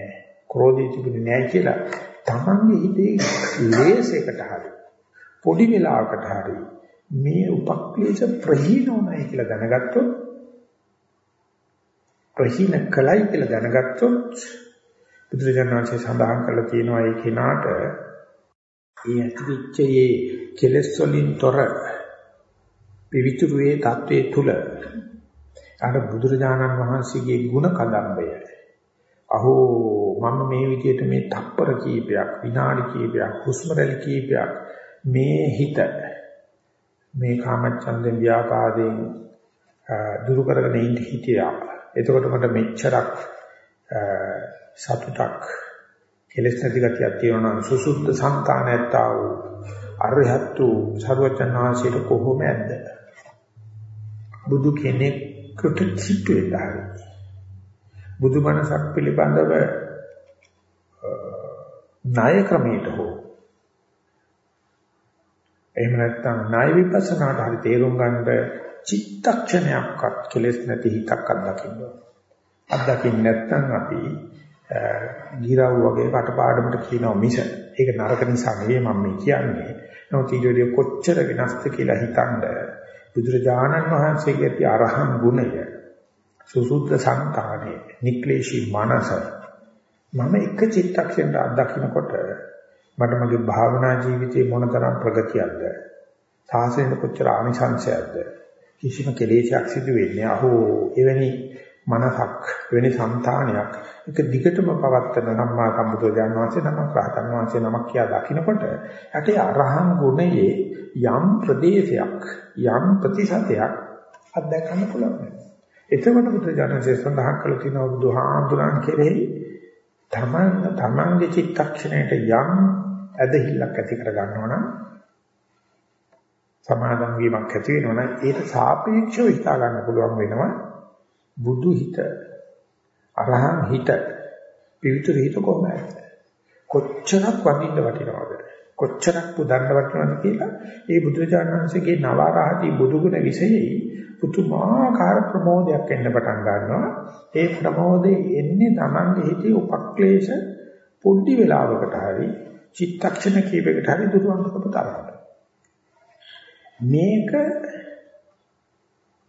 ක්‍රෝධය තිබුණේ නැහැ කියලා තමන්ගේ හිතේ ලේසයකට හරි පොඩි වෙලාවකට හරි මේ උපක්ලේශ ප්‍රහීනෝනයි කියලා දැනගත්තොත් ප්‍රහීන කලයි කියලා දැනගත්තොත් බුදුරජාණන්සේ සඳහන් කරලා තියෙනවා ඒ කෙනාට ඒ ඇතිවිච්චයේ කෙලස් වලින් තොර පිවිතුරුවේ தત્ත්වයේ තුල අර බුදුරජාණන් වහන්සේගේ ගුණ කදම්බය. අහෝ මම මේ විදිහට මේ තප්පර කීපයක් විනාඩි කීපයක් හුස්ම රැලි කීපයක් මේ හිත මේ කාමච්ඡන්දෙන් ව්‍යාපාදයෙන් දුරු කරගෙන ඉඳ හිටියා. එතකොට මට මෙච්චරක් සතුටක් කෙලෙස් නැති ගතියක් තියෙනවා නම් සුසුද්ධ සංකානයත්තා වූ අරහත්තු සර්වචනාංශයට කොහොම ඇද්ද? බුදු කෙනෙකුට සිටු වෙලා. බුදු මනසක් පිළිබඳව ණය ක්‍රමයට හෝ එහෙම නැත්නම් ණය විපස්සනාට හරි තේරුම් ගන්නට චිත්තක්ෂණයක්වත් කෙලෙස් නැති හිතක් අත්දකින්න අත්දකින්න නැත්නම් අපි ගිරව් වගේ කටපාඩමට කියනවා මිස. ඒක නරක නිසා නෙවෙයි මම මේ කියන්නේ. නමුත් ඊට කොච්චර වෙනස්ද කියලා හිතනද බුදුරජාණන් වහන්සේගේ අරහන් ගුණය සුසුද්ධ සංතානේ නික්ලේශී මනස මම එක චිත්තක්ෂණයට අත්දකින්නකොට මට මගේ භාවනා ජීවිතේ මොනතරම් ප්‍රගතියක්ද? සාසනයේ කොච්චර ආනිසංශයක්ද? කිසිම කෙලෙසයක් සිදු වෙන්නේ අහෝ. එවැනි මනසක් වෙන సంతානයක් ඒක දිගටම පවත්තන සම්මා සම්බුදුරජාණන් වහන්සේ නමක් රහතන් වහන්සේ නමක් කියා දකින්නකොට යටේ අරහං ගුණයේ යම් ප්‍රදේශයක් යම් ප්‍රතිශතයක් අත්දැකන්න පුළුවන්. එතකොට බුදුරජාණන්සේ සඳහන් කළ තියෙනවා බුදුහාඳුරන් කෙරෙහි තමන් තමන්ගේ චිත්තක්ෂණයට යම් ඇදහිල්ලක් ඇති කර ගන්නවා නම් සමාදම් වීමක් ඇති වෙනවා නම් ඒට සාපේක්ෂව හිතා ගන්න පුළුවන් වෙනවා. බුදු හිත අරහන් හිත පිවිතුරු හිත කොහොමද? කොච්චරක් වදින්න වටිනවද? කොච්චරක් පුදන්න වටිනවද කියලා ඒ බුදුරජාණන් වහන්සේගේ නවරහටි බුදුගුණ විශේෂයි. පුතුමාකාර ප්‍රමෝදයක් එන්න පටන් ගන්නවා. ඒ ප්‍රමෝදේ එන්නේ Tamange හිතේ උපක්ලේශ පොඩි වෙලාවකට හරි චිත්තක්ෂණ කීපයකට හරි දුරවන්නකොට තරකට මේක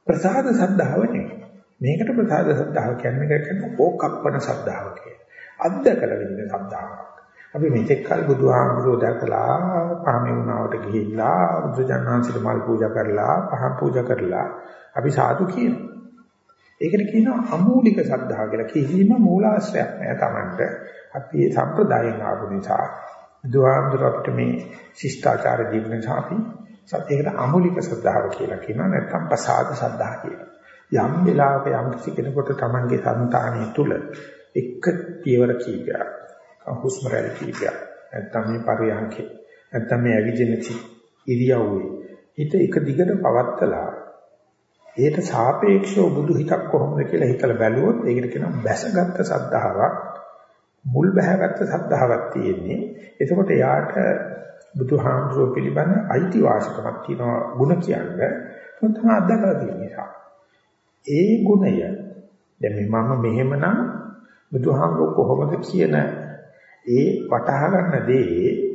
ප්‍රසාද සද්ධාව නෙවෙයි මේකට ප්‍රසාද සද්ධාව කියන්නේ කියන්නේ ඕකප්පන සද්ධාව කියන. අද්දකල වෙන සද්ධාවක්. අපි මෙතෙක් කල බුදුහාමුදුරුවෝ දැකලා පහමේ වුණාවට ගිහිල්ලා බුදුජානනාංශයට මල් පූජා කරලා පහන් පූජා කරලා අපි සාදු කියනවා. ඒකට කියනවා අමූලික සද්ධාව කියලා. කිසිම මූලාශ්‍රයක් නැහැ Tamanට. අපි මේ සම්ප්‍රදායෙන් ආපු නිසා බුදුහාමුදුරුවෝ අපිට මේ ශිෂ්ටාචාර ජීවන නිසා අපි ඒකට අමූලික සද්ධාව කියලා කියනවා නැත්නම් ප්‍රසාද සද්ධා කියලා. යම් වෙලාවක යම් කිසි කෙනෙකුට Tamange సంతානිය තුල එක පියවර කීපයක් හුස්ම රැලි කීපයක් නැත්නම් මේ පරියන්කේ නැත්නම් මේ ඇවිදින ඉරියව්වේ හිත එක දිගට පවත්තලා ඒට සාපේක්ෂව බුදු හිතක් කොහොමද කියලා හිතලා බැලුවොත් ඒකට කියනවා බැසගත් සද්ධාාවක් මුල් බැහැගත් සද්ධාාවක් තියෙන්නේ එතකොට යාට බුදුහාමුදුරුවෝ පිළිබඳ අයිතිවාසිකමක් තියෙනවා ಗುಣ කියන්නේ මොකද අත්දකලා තියෙන නිසා ඒ ගුණය දැන් මම මෙහෙමනම් බුදුහාමුදුරුවෝ කොහොමද කියන ඒ වටහා ගන්න දේ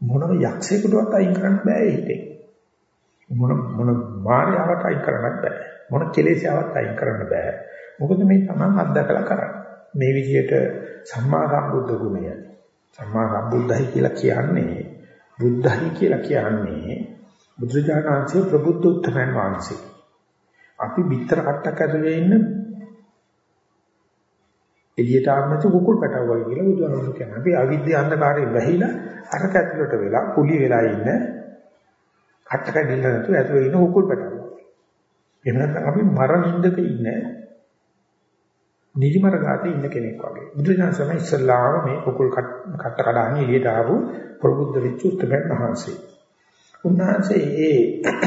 මොනම යක්ෂයෙකුටවත් අයින් කරන්න බෑ හිතේ. මොන මොන මායාවට අයින් කරන්නත් බෑ. මොන කෙලෙසාවක් අයින් කරන්න බෑ. මොකද මේ තමන් අත්දකලා කරන්නේ. මේ විදිහට සම්මා සම්බුද්ධ ගුණය සම්මා සම්බුද්ධයි කියලා කියන්නේ බුද්ධයි කියලා කියන්නේ බුදුරජාණන් වහන්සේ ප්‍රබුද්ධ උත්තමයන් වහන්සේ. අපි පිටර කට්ටක් ඇතුලේ ඉන්න එළියට ආන්නත් කුකුල් පැටව වගේ කියලා බුදුහාමුදුරු කියනවා. අපි අවිද්‍යා අන්ධකාරයෙන් වැහිලා අරක ඇතුලට වෙලා කුලි වෙලා ඉන්න කට්ටක දින්න නැතුව ඇතුලේ ඉන්න කුකුල් පැටව. එහෙම නැත්නම් අපි මරණින්දක ඉන්න නිදිමර ගාතේ ඉන්න කෙනෙක් වගේ. බුදුසසුන සම ඉස්සල්ලාම මේ කුකුල් කට්ට කඩාගෙන එළියට ආපු ප්‍රබුද්ධ විචු උත්තමයන් වහන්සේ. උන්වහන්සේ ඒ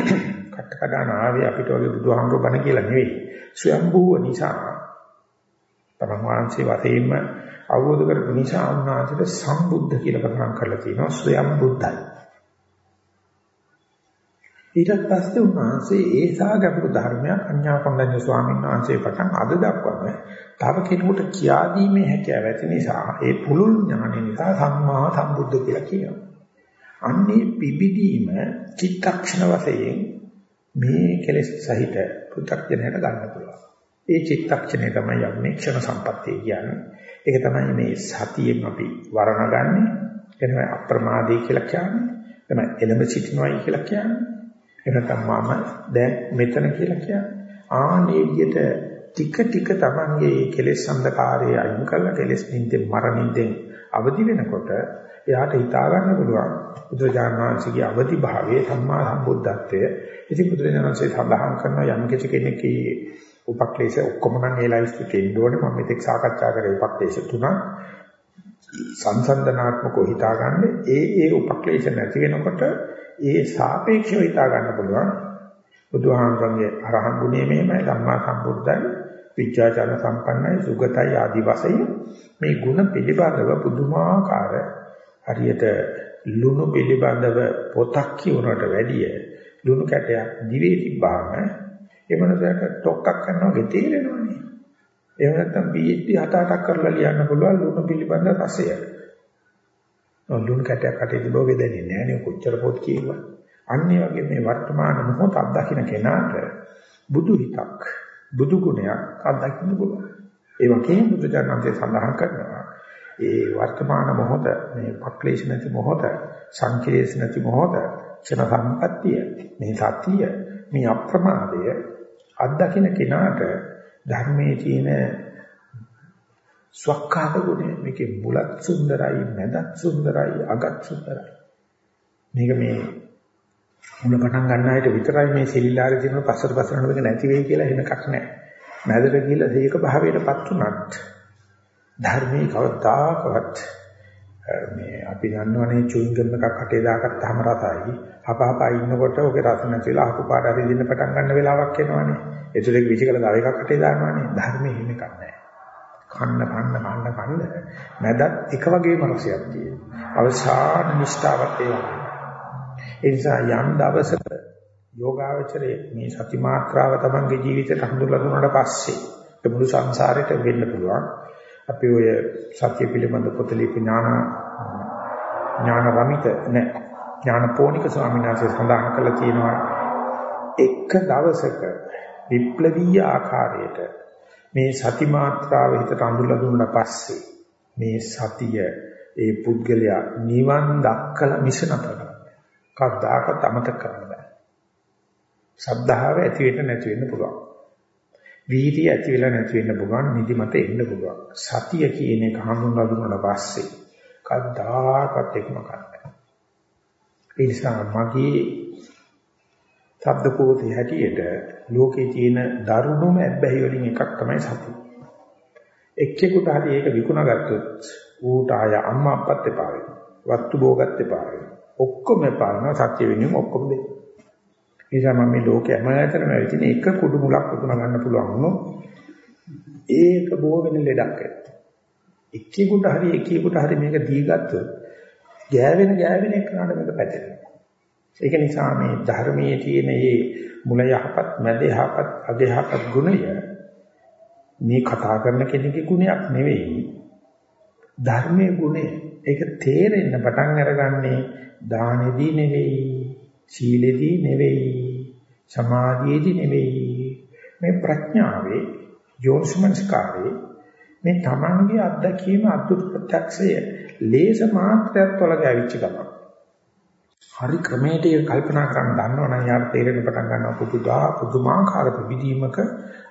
කට කඩන ආවේ අපිට වගේ බුදුහාමුදුරු බණ කියලා නෙවෙයි. ස්වයම්බුව නිසා තමන් වහන්සේ වශයෙන්ම අවබෝධ කරපු නිසා උන්වහන්සේට සම්බුද්ධ කියලා ප්‍රකාශ කරලා තියෙනවා ස්වයම්බුද්ධයි. ඊට පස්සේ උන්වහන්සේ ඒසා ගැඹුරු ධර්මයක් අඤ්ඤාකොණ්ඩඤ්ඤ ස්වාමීන් වහන්සේ පටන් අද දක්වාම තව කෙනෙකුට කියා දීමේ හැකියාව ඇති නිසා ඒ පුළුල් ඥාන නිසා සම්මා සම්බුද්ධ කියලා කියනවා. අන්නේ පිබිදීම චිත්තක්ෂණ වශයෙන් මේ කෙලෙස් සහිත පෘථග්ජනයට ගන්න පුළුවන්. ඒ චිත්තක්ෂණය තමයි යන්නේ ක්ෂණ සම්පත්තිය කියන්නේ. ඒක තමයි මේ සතියෙන් අපි වර්ණගන්නේ. එතන අප්‍රමාදී කියලා කියන්නේ. තමයි එළඹ සිටිනවයි කියලා කියන්නේ. එනකම් මම දැන් මෙතන කියලා කියන්නේ. ආනේ විදිහට ටික ටික තමන්ගේ කෙලෙස් අන්ධකාරය අයින් කරලා කෙලෙස් නින්දෙන් මරණින්දෙන් අවදි වෙනකොට එයාට හිතා ගන්න පුළුවන් බුදුරජාණන් වහන්සේගේ අවදි භාවයේ සම්මා සම්බුද්ධත්වය. ඉතින් බුදුරජාණන් වහන්සේ සඳහන් කරන යම් කෙනෙක් උපක්ලේශ ඔක්කොම නම් ඒ ලයිස්ට් එකේ ඉන්න ඕනේ මම මෙතෙක් සාකච්ඡා කරේ උපක්ලේශ තුනක් සංසන්දනාත්මකව හිතාගන්නේ ඒ ඒ උපක්ලේශ නැති වෙනකොට ඒ සාපේක්ෂව හිතා ගන්න පුළුවන් බුදුහාමරගේ අරහන් ගුණය මෙහෙමයි ධම්මා සම්බුද්ධයි විචාචන සම්පන්නයි සුගතයි ආදි වශයෙන් මේ ಗುಣ පිළිබඳව පුදුමාකාර හරියට ලුණු පිළිබඳව පොතක් කියනකට වැඩිය ලුණු කැටයක් දිවේ තිබ්බාම ඒ මනසට ටොක්ක්ක් කරනවා ගෙතේරෙනවනේ. එහෙම නැත්නම් PhD හත අටක් කරලා ලියන්න පුළුවන් ලුණු පිළිබඳ රසය. ලුණු කැටයක් අතේ තිබෝගේ දැනෙන්නේ නැහැ නේ කොච්චර පොත් කියුවා. අන්න ඒ වගේ මේ වර්තමාන මොහොත අත්දකින්න කෙනාට බුදු හිතක් බුදු ගුණයක් අත්දකින්න පුළුවන්. ඒ වගේම බුදු දනන්සේ සඳහන් කරනවා ඒ වර්තමාන මොහොත මේ පක්ලේශ නැති මොහොත සංකේෂ නැති මොහොත චන සම්පත්තිය මේ සතිය මේ අප්‍රමාදය අත්දකින්න කෙනාට ධර්මයේ තියෙන ස්වකහාත ගුණය මේකේ මුලත් සුන්දරයි මැදත් සුන්දරයි අගත් සුන්දරයි මේක මේ මුල පටන් ගන්න ආයත විතරයි මේ සිලිලාරේ තියෙන පස්සට පස්සට යන එක නැති වෙයි කියලා එහෙම එකක් නැහැ. මැදට ගිහිල්ලා දීක භාවයටපත් උනත් ධර්මයේ කවදාකවත් මේ අපි දන්නවනේ චුයින්ගම් එකක් කටේ දාගත්තාම රසයි. හපහපා ඉන්නකොට ඔගේ රස නැතිලා අහු පාට හරි දෙන්න පටන් ගන්න වෙලාවක් එනවනේ. ඒතරේ විචිකල තව එකක් කටේ දානවනේ. ධර්මයේ එහෙම එකක් නැහැ. කන්න කන්න කන්න කන්න මැදත් එක වගේම රසයක් තියෙනවා. අවසාන නිෂ්ඨාවත් ඒ වගේ. ඒ නිසා යම් දවසක යෝගාවචරයේ මේ සති මාත්‍රාව තමන්ගේ ජීවිතයට හඳුල්ලා දුන්නාට පස්සේ ඒ මුළු සංසාරෙට වෙන්න පුළුවන්. අපි ඔය සත්‍ය පිළිබඳ පොත ලිපි ඥාන ඥාන රමිත නෑ ඥාන පෝනික ස්වාමීන් වහන්සේ සඳහන් කළා තියෙනවා එක දවසක විප්ලවීය ආකාරයට මේ සති මාත්‍රාව හිතට අඳුල්ලා දුන්නා පස්සේ මේ සතිය ඒ පුද්ගලයා නිවන් දක්කලා මිස නතර කවදාකවත් අමතක කරන්න බෑ. ශ්‍රද්ධාව ඇති වෙන්න නැති වෙන්න පුළුවන්. වීර්යය ඇති වෙලා නැති වෙන්න පුළුවන්, නිදිමත එන්න පුළුවන්. සතිය කියන එක හඳුන්වා දුන්නාට පස්සේ කවදාකවත් එකම කරන්නේ ඒ නිසා මගේ ශබ්දකෝටි හැටියට ලෝකේ තියෙන දරුණුම ඇබ්බැහි වලින් එකක් තමයි සතිය. එක්කෙකුට හරි ඒක විකුණාගත්තොත් ඌට ආය අම්මා අප්පත් එපා වෙනවා. වස්තු භෝගත් එපා වෙනවා. ඔක්කොම පාලන සත්‍ය වෙනුවෙන් ඔක්කොම දෙන්න. ඒ නිසා මම මේ ලෝකේ හැමතැනම ඇවිදින එක කුඩු මුලක් පුදුන ගන්න පුළුවන් වුණොත් ඒක බොහෝ වෙන ලෙඩක් ඇත්ත. එක්කෙකුට හරි එක්කෙකුට හරි මේක දීගත්තොත් ගෑවෙන ගෑවෙන එකනට මේක පැටලෙනවා. ඒක නිසා මේ ධර්මයේ තියෙන මේ මුල යහපත් මැද යහපත් අග යහපත් ගුණය මේ කතා කරන කෙනෙකුගේ ගුණයක් නෙවෙයි ධර්මයේ ගුණය. ඒක තේරෙන්න පටන් අරගන්නේ දානෙදී නෙවෙයි, සීලෙදී නෙවෙයි, සමාධියේදී නෙවෙයි. මේ ප්‍රඥාවේ යෝනිසමස්කාරේ මේ තමන්ගේ අත්දැකීම අද්భుත ප්‍රත්‍යක්ෂය ලේස මාත්‍රයක් වල ගැවිච්ච ගමන්. හරි ක්‍රමයට ඒක කල්පනා කරන්න දන්නවනම් යාර තේරෙන්න පටන් ගන්නවා පුදුදා පුදුමාකාර පිළිදීමක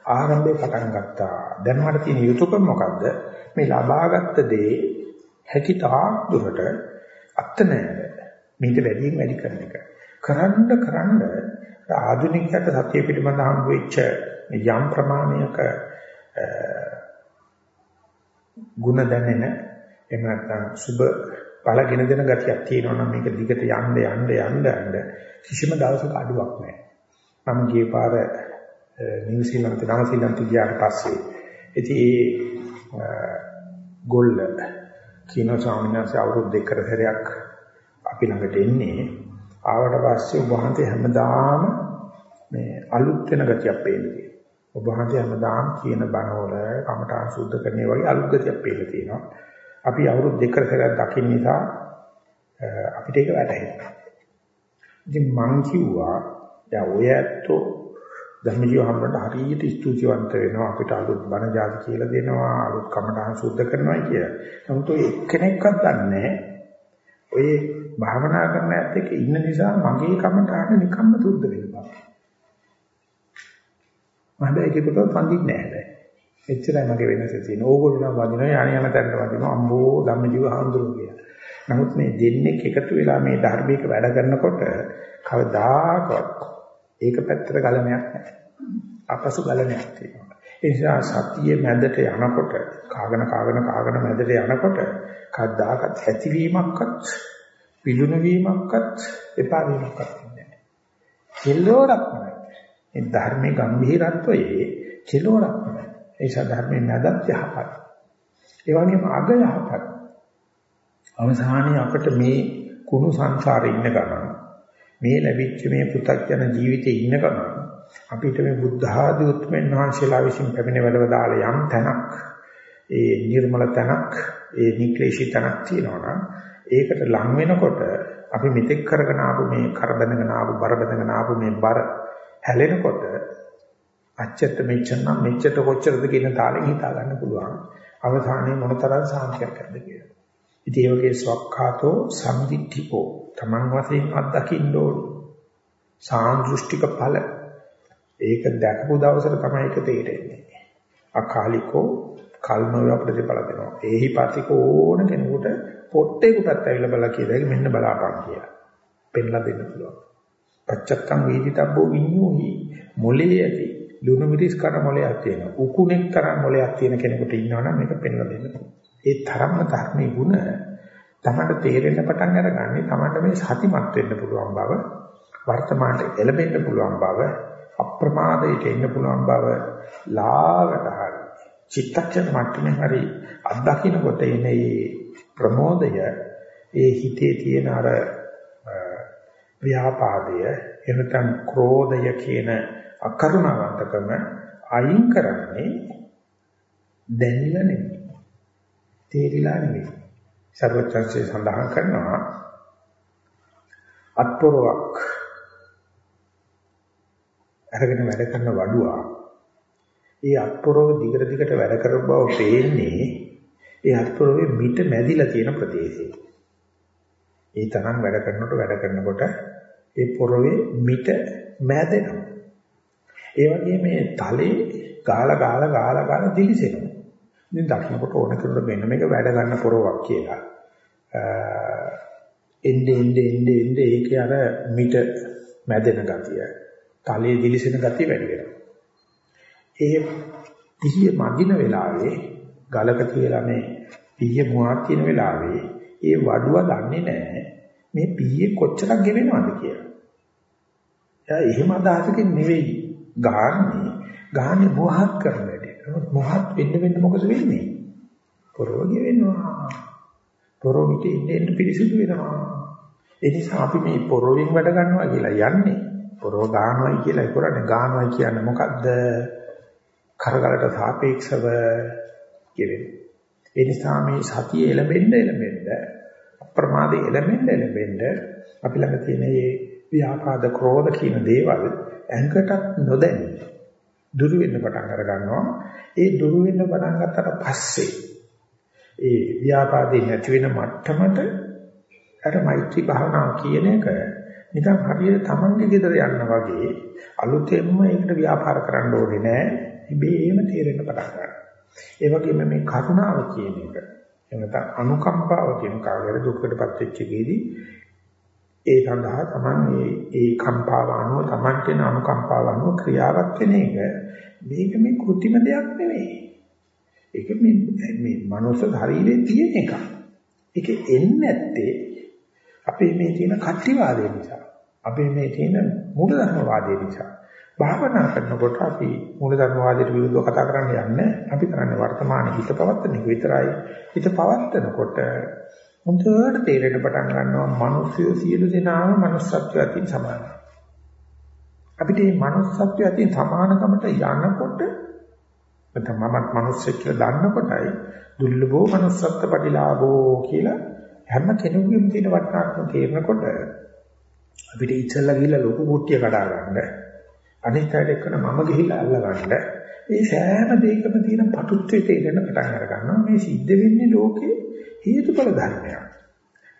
ආරම්භය පටන් ගත්තා. දැන් මට තියෙන යුතුයකම මොකද්ද? මේ ලබාගත් දේ හැකිතා දුරට අත්ත නැහැ. මේක වැඩියෙන් වැඩි කරන එක. කරන්න කරන්න ආධුනිකයට සත්‍ය පිළිබඳ හම් වෙච්ච යම් ප්‍රමාණයක ಗುಣ දැනෙන එහෙම නැත්නම් සුබ පළගෙන දෙන ගතියක් තියෙනවා නම් මේක දිගට යන්න යන්න යන්න යන්න කිසිම දවසක අඩුවක් නැහැ. මම ගියේ පාර නිව්සීලන්ත නවසීලන්ත ගියාට පස්සේ ඉතින් ඒ ගොල්ල කිනෝ ස්වාමීන් වහන්සේ අවුරුදු දෙකකට සැරයක් අපි ළඟට එන්නේ ආවට පස්සේ ඔබ වහන්සේ හැමදාම මේ අලුත් වෙන ගතියක් පේන්නේ. ඔබ වහන්සේ හැමදාම කියන බණවල කමඨාන් සුද්ධ කරන්නේ වගේ අලුත් ගතියක් පේලා තියෙනවා. අපි අවුරුදු දෙකකට දකින්න නිසා අපිට ඒක වැටහෙනවා. ඉතින් මං කිව්වා දැන් ඔය ඇත්තෝ ධර්මජීව හම්බුනට හරියට ස්තුතිවන්ත වෙනවා අපිට අලුත් බණ જાති කියලා දෙනවා අලුත් කමඨාන් සුද්ධ කරනවා කියලා. නමුත් ඔය එක්කෙනෙක්වත් දන්නේ ඔය භාවනා කරන ඇත්ත එක්ක ඉන්න නිසා මගේ කමඨාන නිකම්ම සුද්ධ වෙනවා. මම ඒකට පන්දින්නේ නැහැ. එච්චරයි මගේ වෙනස තියෙන්නේ. ඕගොල්ලෝ නම් වදිනවා යණ යන තැනට වදිනවා අම්බෝ ධම්මජීව හඳුරු කියලා. නමුත් මේ දෙන්නේ එකතු වෙලා මේ ධර්මයක වැඩ කරනකොට කවදාකවත් ඒක පැත්තට ගලණයක් නැහැ. අපසු ගලණයක් තියෙනවා. ඒ නිසා සතියේ මැදට යනකොට කාගෙන කාගෙන කාගෙන මැදට යනකොට කවදාකවත් ඇතිවීමක්වත් පිළුණු වීමක්වත් එපා වීමක්වත් නැහැ. කෙලෝරක් නැහැ. මේ ධර්මයේ ගැඹිරත්වයේ කෙලෝරක් නැහැ. ඒ නිසා ධර්මයේ මැදත් යහපත්. ඒ වගේම අග යහපත්. අවසානයේ අපිට මේ කුණු සංසාරේ ඉන්න ගමන මේ ලැබිච්ච මේ පු탁ජන ජීවිතේ ඉන්න ගමන අපිට මේ බුද්ධ ආදී උත්මෙන් වහන්සේලා විසින් පැමිණ වැඩවදාලා යම් තැනක් ඒ නිර්මල තැනක් ඒ නික්ලේශී තැනක් තියෙනවා ඒකට ලං වෙනකොට අපි මෙතෙක් කරගෙන ආපු මේ කරබඳගෙන ආපු බරබඳගෙන ආපු මේ බර හැලෙනකොට අච්චට මෙච්චර නම් මෙච්චර කොච්චරද කියන තාලෙන් හිතා ගන්න පුළුවන් අවසානයේ මොනතරම් සාන්තියක් ඇද්ද කියලා. ඉතින් ඒ වගේ ස්වක්ඛාතෝ සම්දිත්තිකෝ තමන් වශයෙන් අත්දකින්න ඕනේ. සාන්දෘෂ්ටික ඵල ඒක දැකපු දවසට තමයි ඒක තේරෙන්නේ. අකාලිකෝ කල්නෝය ප්‍රතිඵල දෙනවා. ඒහි පතික ඕන කෙනෙකුට පොට්ටේකටත් ඇවිල්ලා බලලා කියලා මෙන්න බලාපන් කියලා. පෙන්ලා දෙන්න පුළුවන්. පච්චත්තං වේදිතබ්බෝ විඤ්ඤෝහි මොලේ ඇති ලුණු මිරිස් කන මොලයක් තියෙනවා. උකුණෙක් තරම් මොලයක් තියෙන කෙනෙකුට ඉන්නවනම් මේක පෙන්ලා දෙන්න පුළුවන්. ඒ තරම්ම ධර්මයේ ගුණ තමයි තේරෙන්න පටන් අරගන්නේ තමයි මේ සතිමත් වෙන්න පුළුවන් බව වර්තමානට එළඹෙන්න පුළුවන් බව අප්‍රමාදයට එන්න පුළුවන් බව ලාවට හරි චිත්තක්ෂණ මට්ටමේ හරි අත්දකින්නකොට එන මේ ප්‍රමෝදය ඒ හිතේ තියෙන අර ව්‍යාපාදය එනතන් ක්‍රෝධය කියන අකරුණාවන්තකම අයින් කරන්නේ දැනෙලා නෙමෙයි තේරිලා නෙමෙයි සර්වචන්සේ සඳහන් කරනවා අත්පොරවක් අරගෙන වැඩ කරන වඩුවා ඒ අත්පොරව දිගට දිගට වැඩ කර බව පේන්නේ ඒ අත්පොරවේ මිට මැදිලා තියෙන ප්‍රදේශයේ. ඒ තරම් වැඩ කරනකොට වැඩ කරනකොට ඒ පොරවේ මිට මැදෙනවා. ඒ වගේ මේ තලේ ගාලා ගාලා ගාලා ගාලා දිලිසෙනවා. ඉතින් දකින්නකොට ඕන කෙනෙකුට මෙන්න මේක වැඩ ගන්න පොරවක් කියලා. එnde ende ende ende ඒකේ අර මිට මැදෙන ගතිය, තලයේ දිලිසෙන ගතිය වැඩි වෙනවා. ඒ පිහිය මදින වෙලාවේ ගලක කියලා මේ පිහිය මුවාක් තියෙන වෙලාවේ ඒ වඩුව දන්නේ නැහැ මේ පිහිය කොච්චරක් ගෙවෙනවද කියලා. එයා එහෙම අදහසකින් නෙවෙයි ගහන්නේ. ගහන්නේ මොහත් කරන වැඩේ. නමුත් මොහත් වෙන්න වෙන්න මොකද වෙන්නේ? පොරව ගෙවෙනවා. පොරොවිට ඉන්න පිරිසිදු වෙනවා. ඒ නිසා අපි මේ පොරොවෙන් වැඩ ගන්නවා කියලා යන්නේ. පොරොව ගන්නවයි කියලා කරන්නේ ගන්නවයි කියන්නේ මොකද්ද? කරගලට සාපේක්ෂව කියවෙන්නේ. ඒ නිසා මේ සතිය එළඹෙන්න එළඹෙන්න අප්‍රමාදයේ එළඹෙන්න එළඹෙන්න අපි ළඟ තියෙන මේ ව්‍යාපාද ක්‍රෝධ කියන දේවල් ඇඟටත් නොදැනී දුරු වෙන්න පටන් අර ගන්නවා. ඒ දුරු වෙන්න පටන් ගත්තට පස්සේ ඒ ව්‍යාපාදේ නැති වෙන මට්ටමට අර මෛත්‍රී භාවනාව කියන එක නිකන් හරියට තමන්ගේ ගෙදර යන්න වගේ අලුතෙන්ම ඒකට ව්‍යාපාර කරන්න ඕනේ නෑ. ඉබේම තේරෙන්න පටන් ගන්නවා. ඒ වගේම මේ කරුණාව කියන එක එනත අනුකම්පාව කියන කාර්යය දුක්කටපත් වෙච්ච එකේදී ඒ සඳහා තමන් මේ ඒ කම්පාව අනුව තමන්ට එන අනුකම්පාව අනුව ක්‍රියාවක් වෙන එක මේක මේ કૃතිම දෙයක් නෙවෙයි. ඒක මේ මේ මනුස්ස ශරීරයේ තියෙන එකක්. ඒක එන්නේ නැත්තේ අපේ මේ තියෙන කට්ටිවාදය නිසා. අපේ මේ තියෙන මූලධර්මවාදය නිසා. භාවනා කරනකොට අපි මූලධර්මවාදයට විරුද්ධව කතා කරන්න යන්නේ අපි කරන්නේ වර්තමාන හිත පවත්තන එක විතරයි. හිත පවත්තනකොට හොඳට තේරෙන්න පටන් ගන්නවා මිනිස්සු සියලු දෙනාම manussත්වය අතින් සමානයි. අපිට මේ manussත්වය අතින් සමානකමට යනකොට නැත්නම් මමත් මිනිස්සෙක් කියලා දන්නකොටයි දුර්ලභෝ manussත්ත්ව ප්‍රතිලාභෝ කියලා හැම කෙනෙකුගේම තියෙන වටිනාකම තේරෙනකොට අපිට ඉස්සෙල්ලා ගිහිල්ලා ලොකු කුට්ටිය කඩා ගන්න අනිත් අයට එක්කන මම ගිහිල්ලා අල්ල ගන්න මේ සෑම දෙයකම තියෙන පටුත්වයේ තේරෙන පටන් අර ගන්නවා මේ සිද්ධ වෙන්නේ ලෝකේ හේතුඵල ධර්මයක්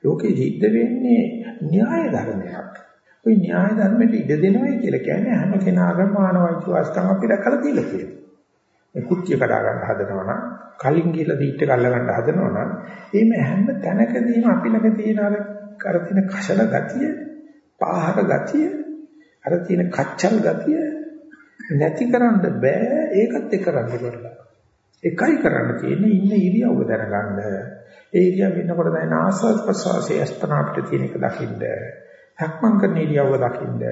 ලෝකේ සිද්ධ වෙන්නේ න්‍යාය ධර්මයක් ওই න්‍යාය ධර්මෙට ඉඩ දෙනවයි කියලා කියන්නේ හැම කෙනාගේම මානවයික වාස්තම් අපි දැකලා තියෙලා තියෙනවා මේ කුට්ටිය කඩා ගන්න හදනවා නම් කලින් ගිහලා දීට්ට ගල්ල ගන්න හදනවා නම් මේ හැම තැනකදීම අපි ළඟ තියෙන අර අර තියෙන කෂල ගතිය, පාහක ගතිය, අර තියෙන කච්චල් ගතිය නැති කරන්න බෑ ඒකත් එක්ක කරන්න කරලා. එකයි කරන්න තියෙන්නේ ඉන්න ඉරියව්ව දැනගන්න. ඒ ඉරියව්ව ඉන්නකොට දැන් ආස්වාද ප්‍රසවාසයේ අස්තන අපිට තියෙන එක දකින්න. හක්මන් කරන ඉරියව්ව දකින්න.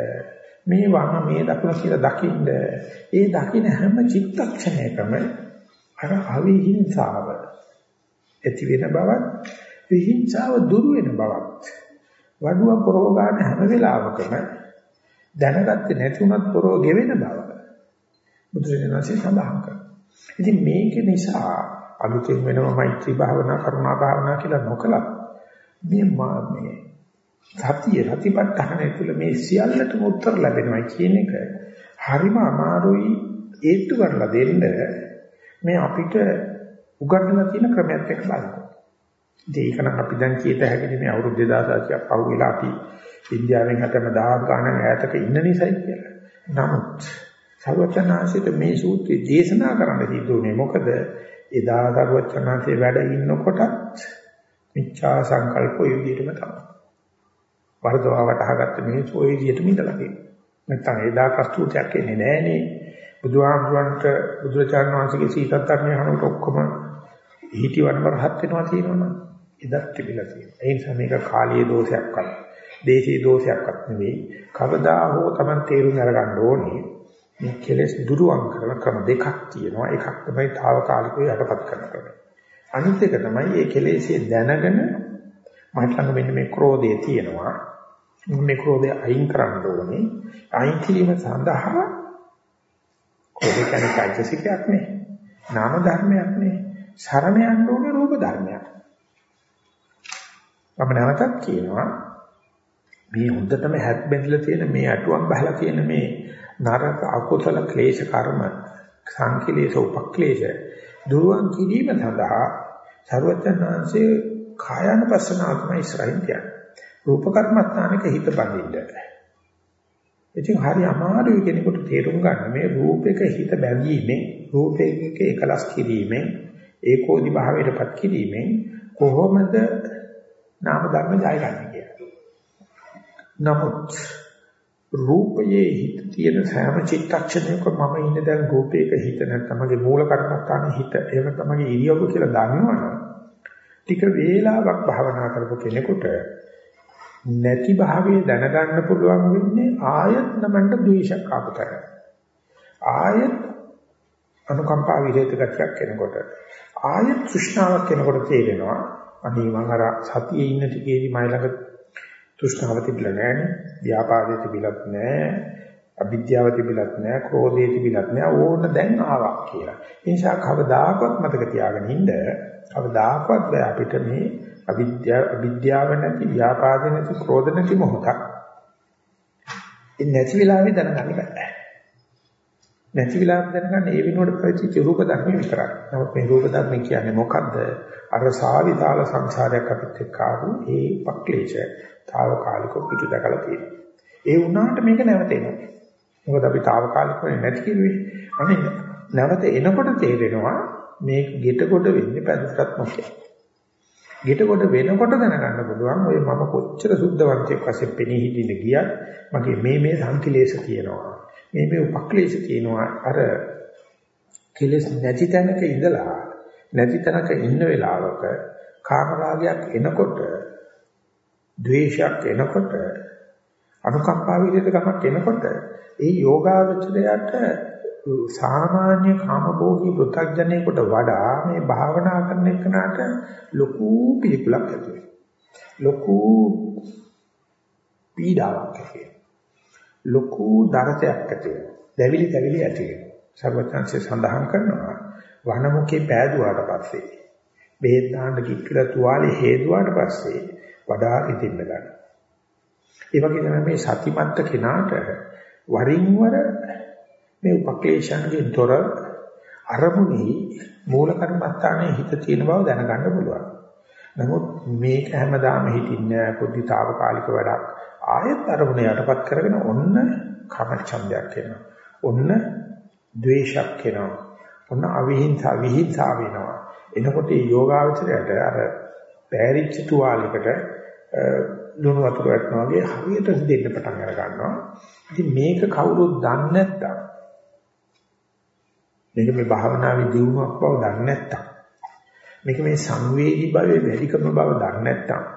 මේ වම මේ දකුණ කියලා දකින්න. ඒ දකින්න හැම චිත්තක්ෂණයකම අර අවිහිංසාව ඇති වෙන බවත් විහිංසාව දුරු වෙන බවත් වඩුව පොරව ගන්න හැම වෙලාවකම දැනගත්තේ නැති උනත් පොරව ගෙවෙන බව බුදුරජාණන්සේ සඳහන් කරනවා. ඉතින් මේක නිසා අලුතෙන් වෙනම මෛත්‍රී භාවනා කරුණා භාවනා කියලා නොකලත් මේ මේ සතිය සතිපට්ඨානය තුළ මේ සියල්ලටම උත්තර ලැබෙනවා කියන එක හරිම අමාරුයි ඒත්තු කරලා දෙන්න මේ අපිට උගන්වලා තියෙන ක්‍රමයක් එක්ක බලන්න. ඒක නම් අපි දැන් කීත හැකිනේ මේ අවුරුදු 2600ක් පහුවෙලා අපි ඉන්දියාවෙන් හතම දහම් ගානක් ඈතක ඉන්න නිසායි කියලා. නමුත් සර්වචනාංශයට මේ සූත්‍රය දේශනා කරන්න සිදුුනේ මොකද එදා සර්වචනාංශයේ වැඩ ඉන්නකොටත් මිච්ඡා සංකල්ප ඔය විදිහටම තමයි. වර්ධවා වටහාගත්ත මේ ඔය විදිහටම ඉඳලා තියෙනවා. නැත්තම් එදා කස්තුතියක් එන්නේ නැහනේ. බුදුහාමුදුරන්ට බුදුරජාණන් වහන්සේගේ සීතත් ධර්මය අහනකොට ඔක්කොම හිටිවටම රහත් වෙනවා තියෙනවනේ. එදත් තිබිලා තියෙනවා. ඒ නිසා මේක කාලීය දෝෂයක්වත්, දේශීය දෝෂයක්වත් නෙවෙයි. කවදා හෝ Taman තේරුම් අරගන්න ඕනේ. මේ කෙලෙස් දුරුවන් කරන ක්‍රම දෙකක් තියෙනවා. එකක් තමයි తాවකාලිකව යටපත් කරන ක්‍රමය. අනිත් එක තමයි මේ කෙලෙස්ේ දැනගෙන මට ළඟ මෙන්න මේ ක්‍රෝධය තියෙනවා. මේ ක්‍රෝධය අයින් කරන්න ඕනේ. අයින් කිරීම සඳහා කොහේ කියන්නේ චෛතසිකයක් නේ. නාම ධර්මයක් නේ. සරණ යන්න ඕනේ රූප ධර්මයක්. මම නැවතත් කියනවා මේ හොඳටම හැත් බැඳලා තියෙන මේ අටුවක් බහලා තියෙන මේ නරක අකුසල ක්ලේශ කර්ම සංකලේශ උපක්ලේශ දුරුවන් කිරීම සඳහා ਸਰවඥාන්සේ කායන පස්සනාව තමයි ඉස්සරහින් තියන්නේ. රූප කර්මස්ථානක හිත බඳින්න. ඉතින් හරි අමාරුයි කෙනෙකුට තේරුම් ගන්න මේ රූපයක හිත බැඳීමෙන් රූපයක එකලස් කිරීමෙන් ඒකෝදි භාවයටපත් කිරීමෙන් කොහොමද නාම ධර්ම ජයගන්නේ කියලා. නමුත් රූපයේ හිත තියෙන සෑම චිත්තක්ෂණයකම මම ඉන්නේ දැන් රූපයක හිත නැත්නම් මගේ මූල කර්මස්ථානයේ හිත එහෙම තමයි ඉරියව්ව කියලා දන්නවනම් ටික වේලාවක් භාවනා කරපු කෙනෙකුට නැති භාවයේ දැනගන්න පුළුවන් වෙන්නේ ආයත් නමන්න ද්වේෂයක් ආපතර. ආයත් අනුකම්පා විරේත ගතියක් එනකොට ආයත් තෘෂ්ණාවක් එනකොට තේරෙනවා අනේ මං අර සතියේ ඉන්න ටිකේදී මයි ළඟ තෘෂ්ණාව තිබිලා නැහැ ව්‍යාපාදේ තිබිලත් නැහැ අවිද්‍යාව තිබිලත් නැහැ ක්‍රෝධේ තිබිලත් නැහැ ඕන දැන් ආවා කියලා. ඒ නිසා කවදාකවත් මතක තියාගෙන ඉන්න කවදාකවත් බෑ අපිට මේ අවිද්‍යාව අවිද්‍යාව නැති ව්‍යාපාද නැති ක්‍රෝධ නැති මොහොතක් ඒ නැති වෙලාවේ දැනගන්න බෑ නැති වෙලාවට දැනගන්න ඒ වෙනුවට ප්‍රතිච රූප ධර්ම විතරයි නමුත් මේ රූප ධර්ම කියන්නේ මොකද්ද? අර සාවිතාල සංසාරයක් අපිත් එක්ක ආපු ඒ පක්ලේශ తాවකාලික පිටු දැකලා තියෙනවා. ඒ වුණාට මේක නැවතෙනවා. මොකද අපි తాවකාලිකව නැති කිව්වේ අනේ නැවත එනකොට තේරෙනවා මේක ගෙට කොට වෙන්නේ පැදුරටත් මොකක්ද ගෙට කොට වෙනකොට දැනගන්න පුළුවන් ඔය මම කොච්චර සුද්ධවන්තයෙක් වශයෙන් පෙනී හිටින්න ගියත් මගේ මේ මේ සංකලේශ තියෙනවා. මේ මේ උපක්ලේශ තියෙනවා. අර කෙලෙස් නැති තැනක ඉඳලා නැති තැනක ඉන්න වෙලාවක කාමරාගයක් එනකොට ද්වේෂයක් එනකොට අනුකම්පා විදිහට ගමක් එනකොට ඒ යෝගාවචරයට සාමාන්‍ය කාමභෝගී පෘථග්ජනයෙකුට වඩා මේ භාවනා කරන එකනට ලොකු පිළිකුලක් ඇති වෙනවා. ලොකු පීඩාවක් ඇති වෙනවා. ලොකු දරතයක් ඇති වෙනවා. දැවිලි දැවිලි ඇති වෙනවා. සර්වඥාන්සේ සඳහන් කරනවා වනමුකේ පෑදුවාට පස්සේ බෙහෙත් දාන්න කික්කලා තුවාලේ හේදුවාට පස්සේ වඩා ඉදින්න ගන්න. ඒ වගේ තමයි මේ සතිමත්ත කෙනාට වරින් වර මේ උපක්ලේශයන්ගෙන් තොර අරමුණේ මූල කර්මස්ථානයේ හිත තියෙන බව දැනගන්න පුළුවන්. නමුත් මේක හැමදාම හිතින්නේ පොඩිතාවකාලික වැඩක්. ආයත් අරමුණ යටපත් කරගෙන ඔන්න කමච්ඡන්දයක් එනවා. ඔන්න ද්වේෂයක් එනවා. ඔන්න අවිහිංසා විහිංසා වෙනවා. එනකොට මේ යෝගාවචරයට අර පෑරිච්ච තුවාලයකට ලුණු වතුර වැටෙනවා වගේ හරියට දෙන්න පටන් අර ගන්නවා. ඉතින් මේක කවුරුත් දන්නේ නැත්තම් මේක මේ භාවනාවේ දියුණුවක් බව දන්නේ නැත්තම් මේක මේ සංවේදී භාවයේ වැඩිකම බව දන්නේ නැත්තම්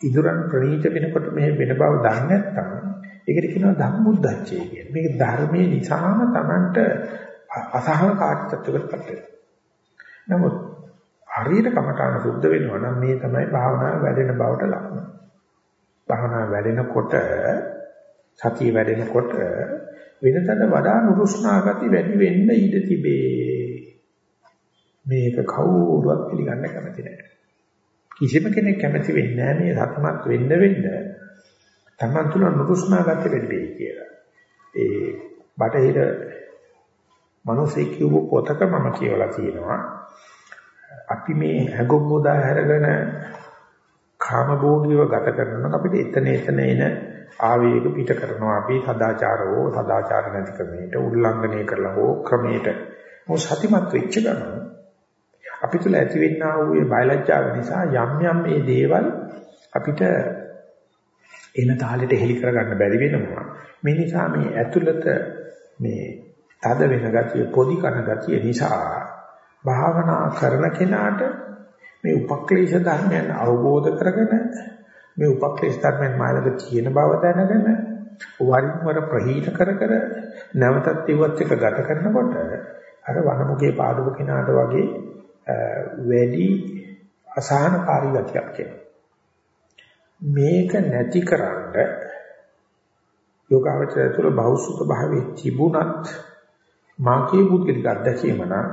ඉදුරන් ප්‍රණීත වෙනකොට මේ වෙන බව දන්නේ නැත්තම් ඒකට කියනවා ධම්මුද්දච්චය කියලා. මේක ධර්මයේ නිසාම Tamanට අසහනකාරීත්වයකටපත් වෙනවා. නමුත් හරියට කමඨාන සුද්ධ වෙනවා නම් මේ තමයි භාවනාව වැඩෙන බවට ලක්ෂණ. භාවනාව වැඩෙනකොට සතිය වැඩෙනකොට වෙනතට වඩා නුරුස්නා ගති වැඩි වෙන්න ඉඩ තිබේ. මේක කවුරුවත් පිළිගන්න කැමති නැහැ. කිසිම කෙනෙක් කැමති වෙන්නේ නැහැ මේ සත්‍යමත් වෙන්න වෙන්න තමන් තුළ නුරුස්නා ගති වැඩි වෙයි කියලා. ඒ බටහිර මිනිස්සෙක් කියව පොතක මම කියවලා තියෙනවා. අපි මේ හැඟුම් මුදා හැරගෙන කාමභෝගීව ගත කරනවා අපිට එතන එතන එන ආවේග පිට කරනවා අපි සදාචාරෝ සදාචාර නැති ක්‍රමයට උල්ලංඝනය කරලා හෝ ක්‍රමයට මොහොත සතිමත් වෙච්ච ගමන් අපි තුල ඇතිවෙනා වූ මේ බයලජ්ජාව නිසා යම් යම් මේ දේවල් අපිට එන තාලෙට හෙලි කරගන්න බැරි වෙනවා. මේ නිසා මේ ඇතුළත මේ තද වෙන ගතිය පොදි කන ගතිය නිසා භාවනා කරන කෙනාට මේ උපක්ලේශ ධර්මයන් අවබෝධ කරගෙන මේ උපක්ලේශ ධර්මයන් මාළක තියෙන බව දැනගෙන වරින් වර ප්‍රහීන කර කර නැවතත් ඉවත් එක ගත කරනකොට අර වනමුගේ පාඩුව කෙනාට වගේ වැඩි අසහනකාරී ගතියක් එනවා. මේක නැතිකරන්න යෝගාවචරය තුළ බෞසුත භාවයේ තිබුණත් මාගේ බුද්ධික අත්දැකීම නම්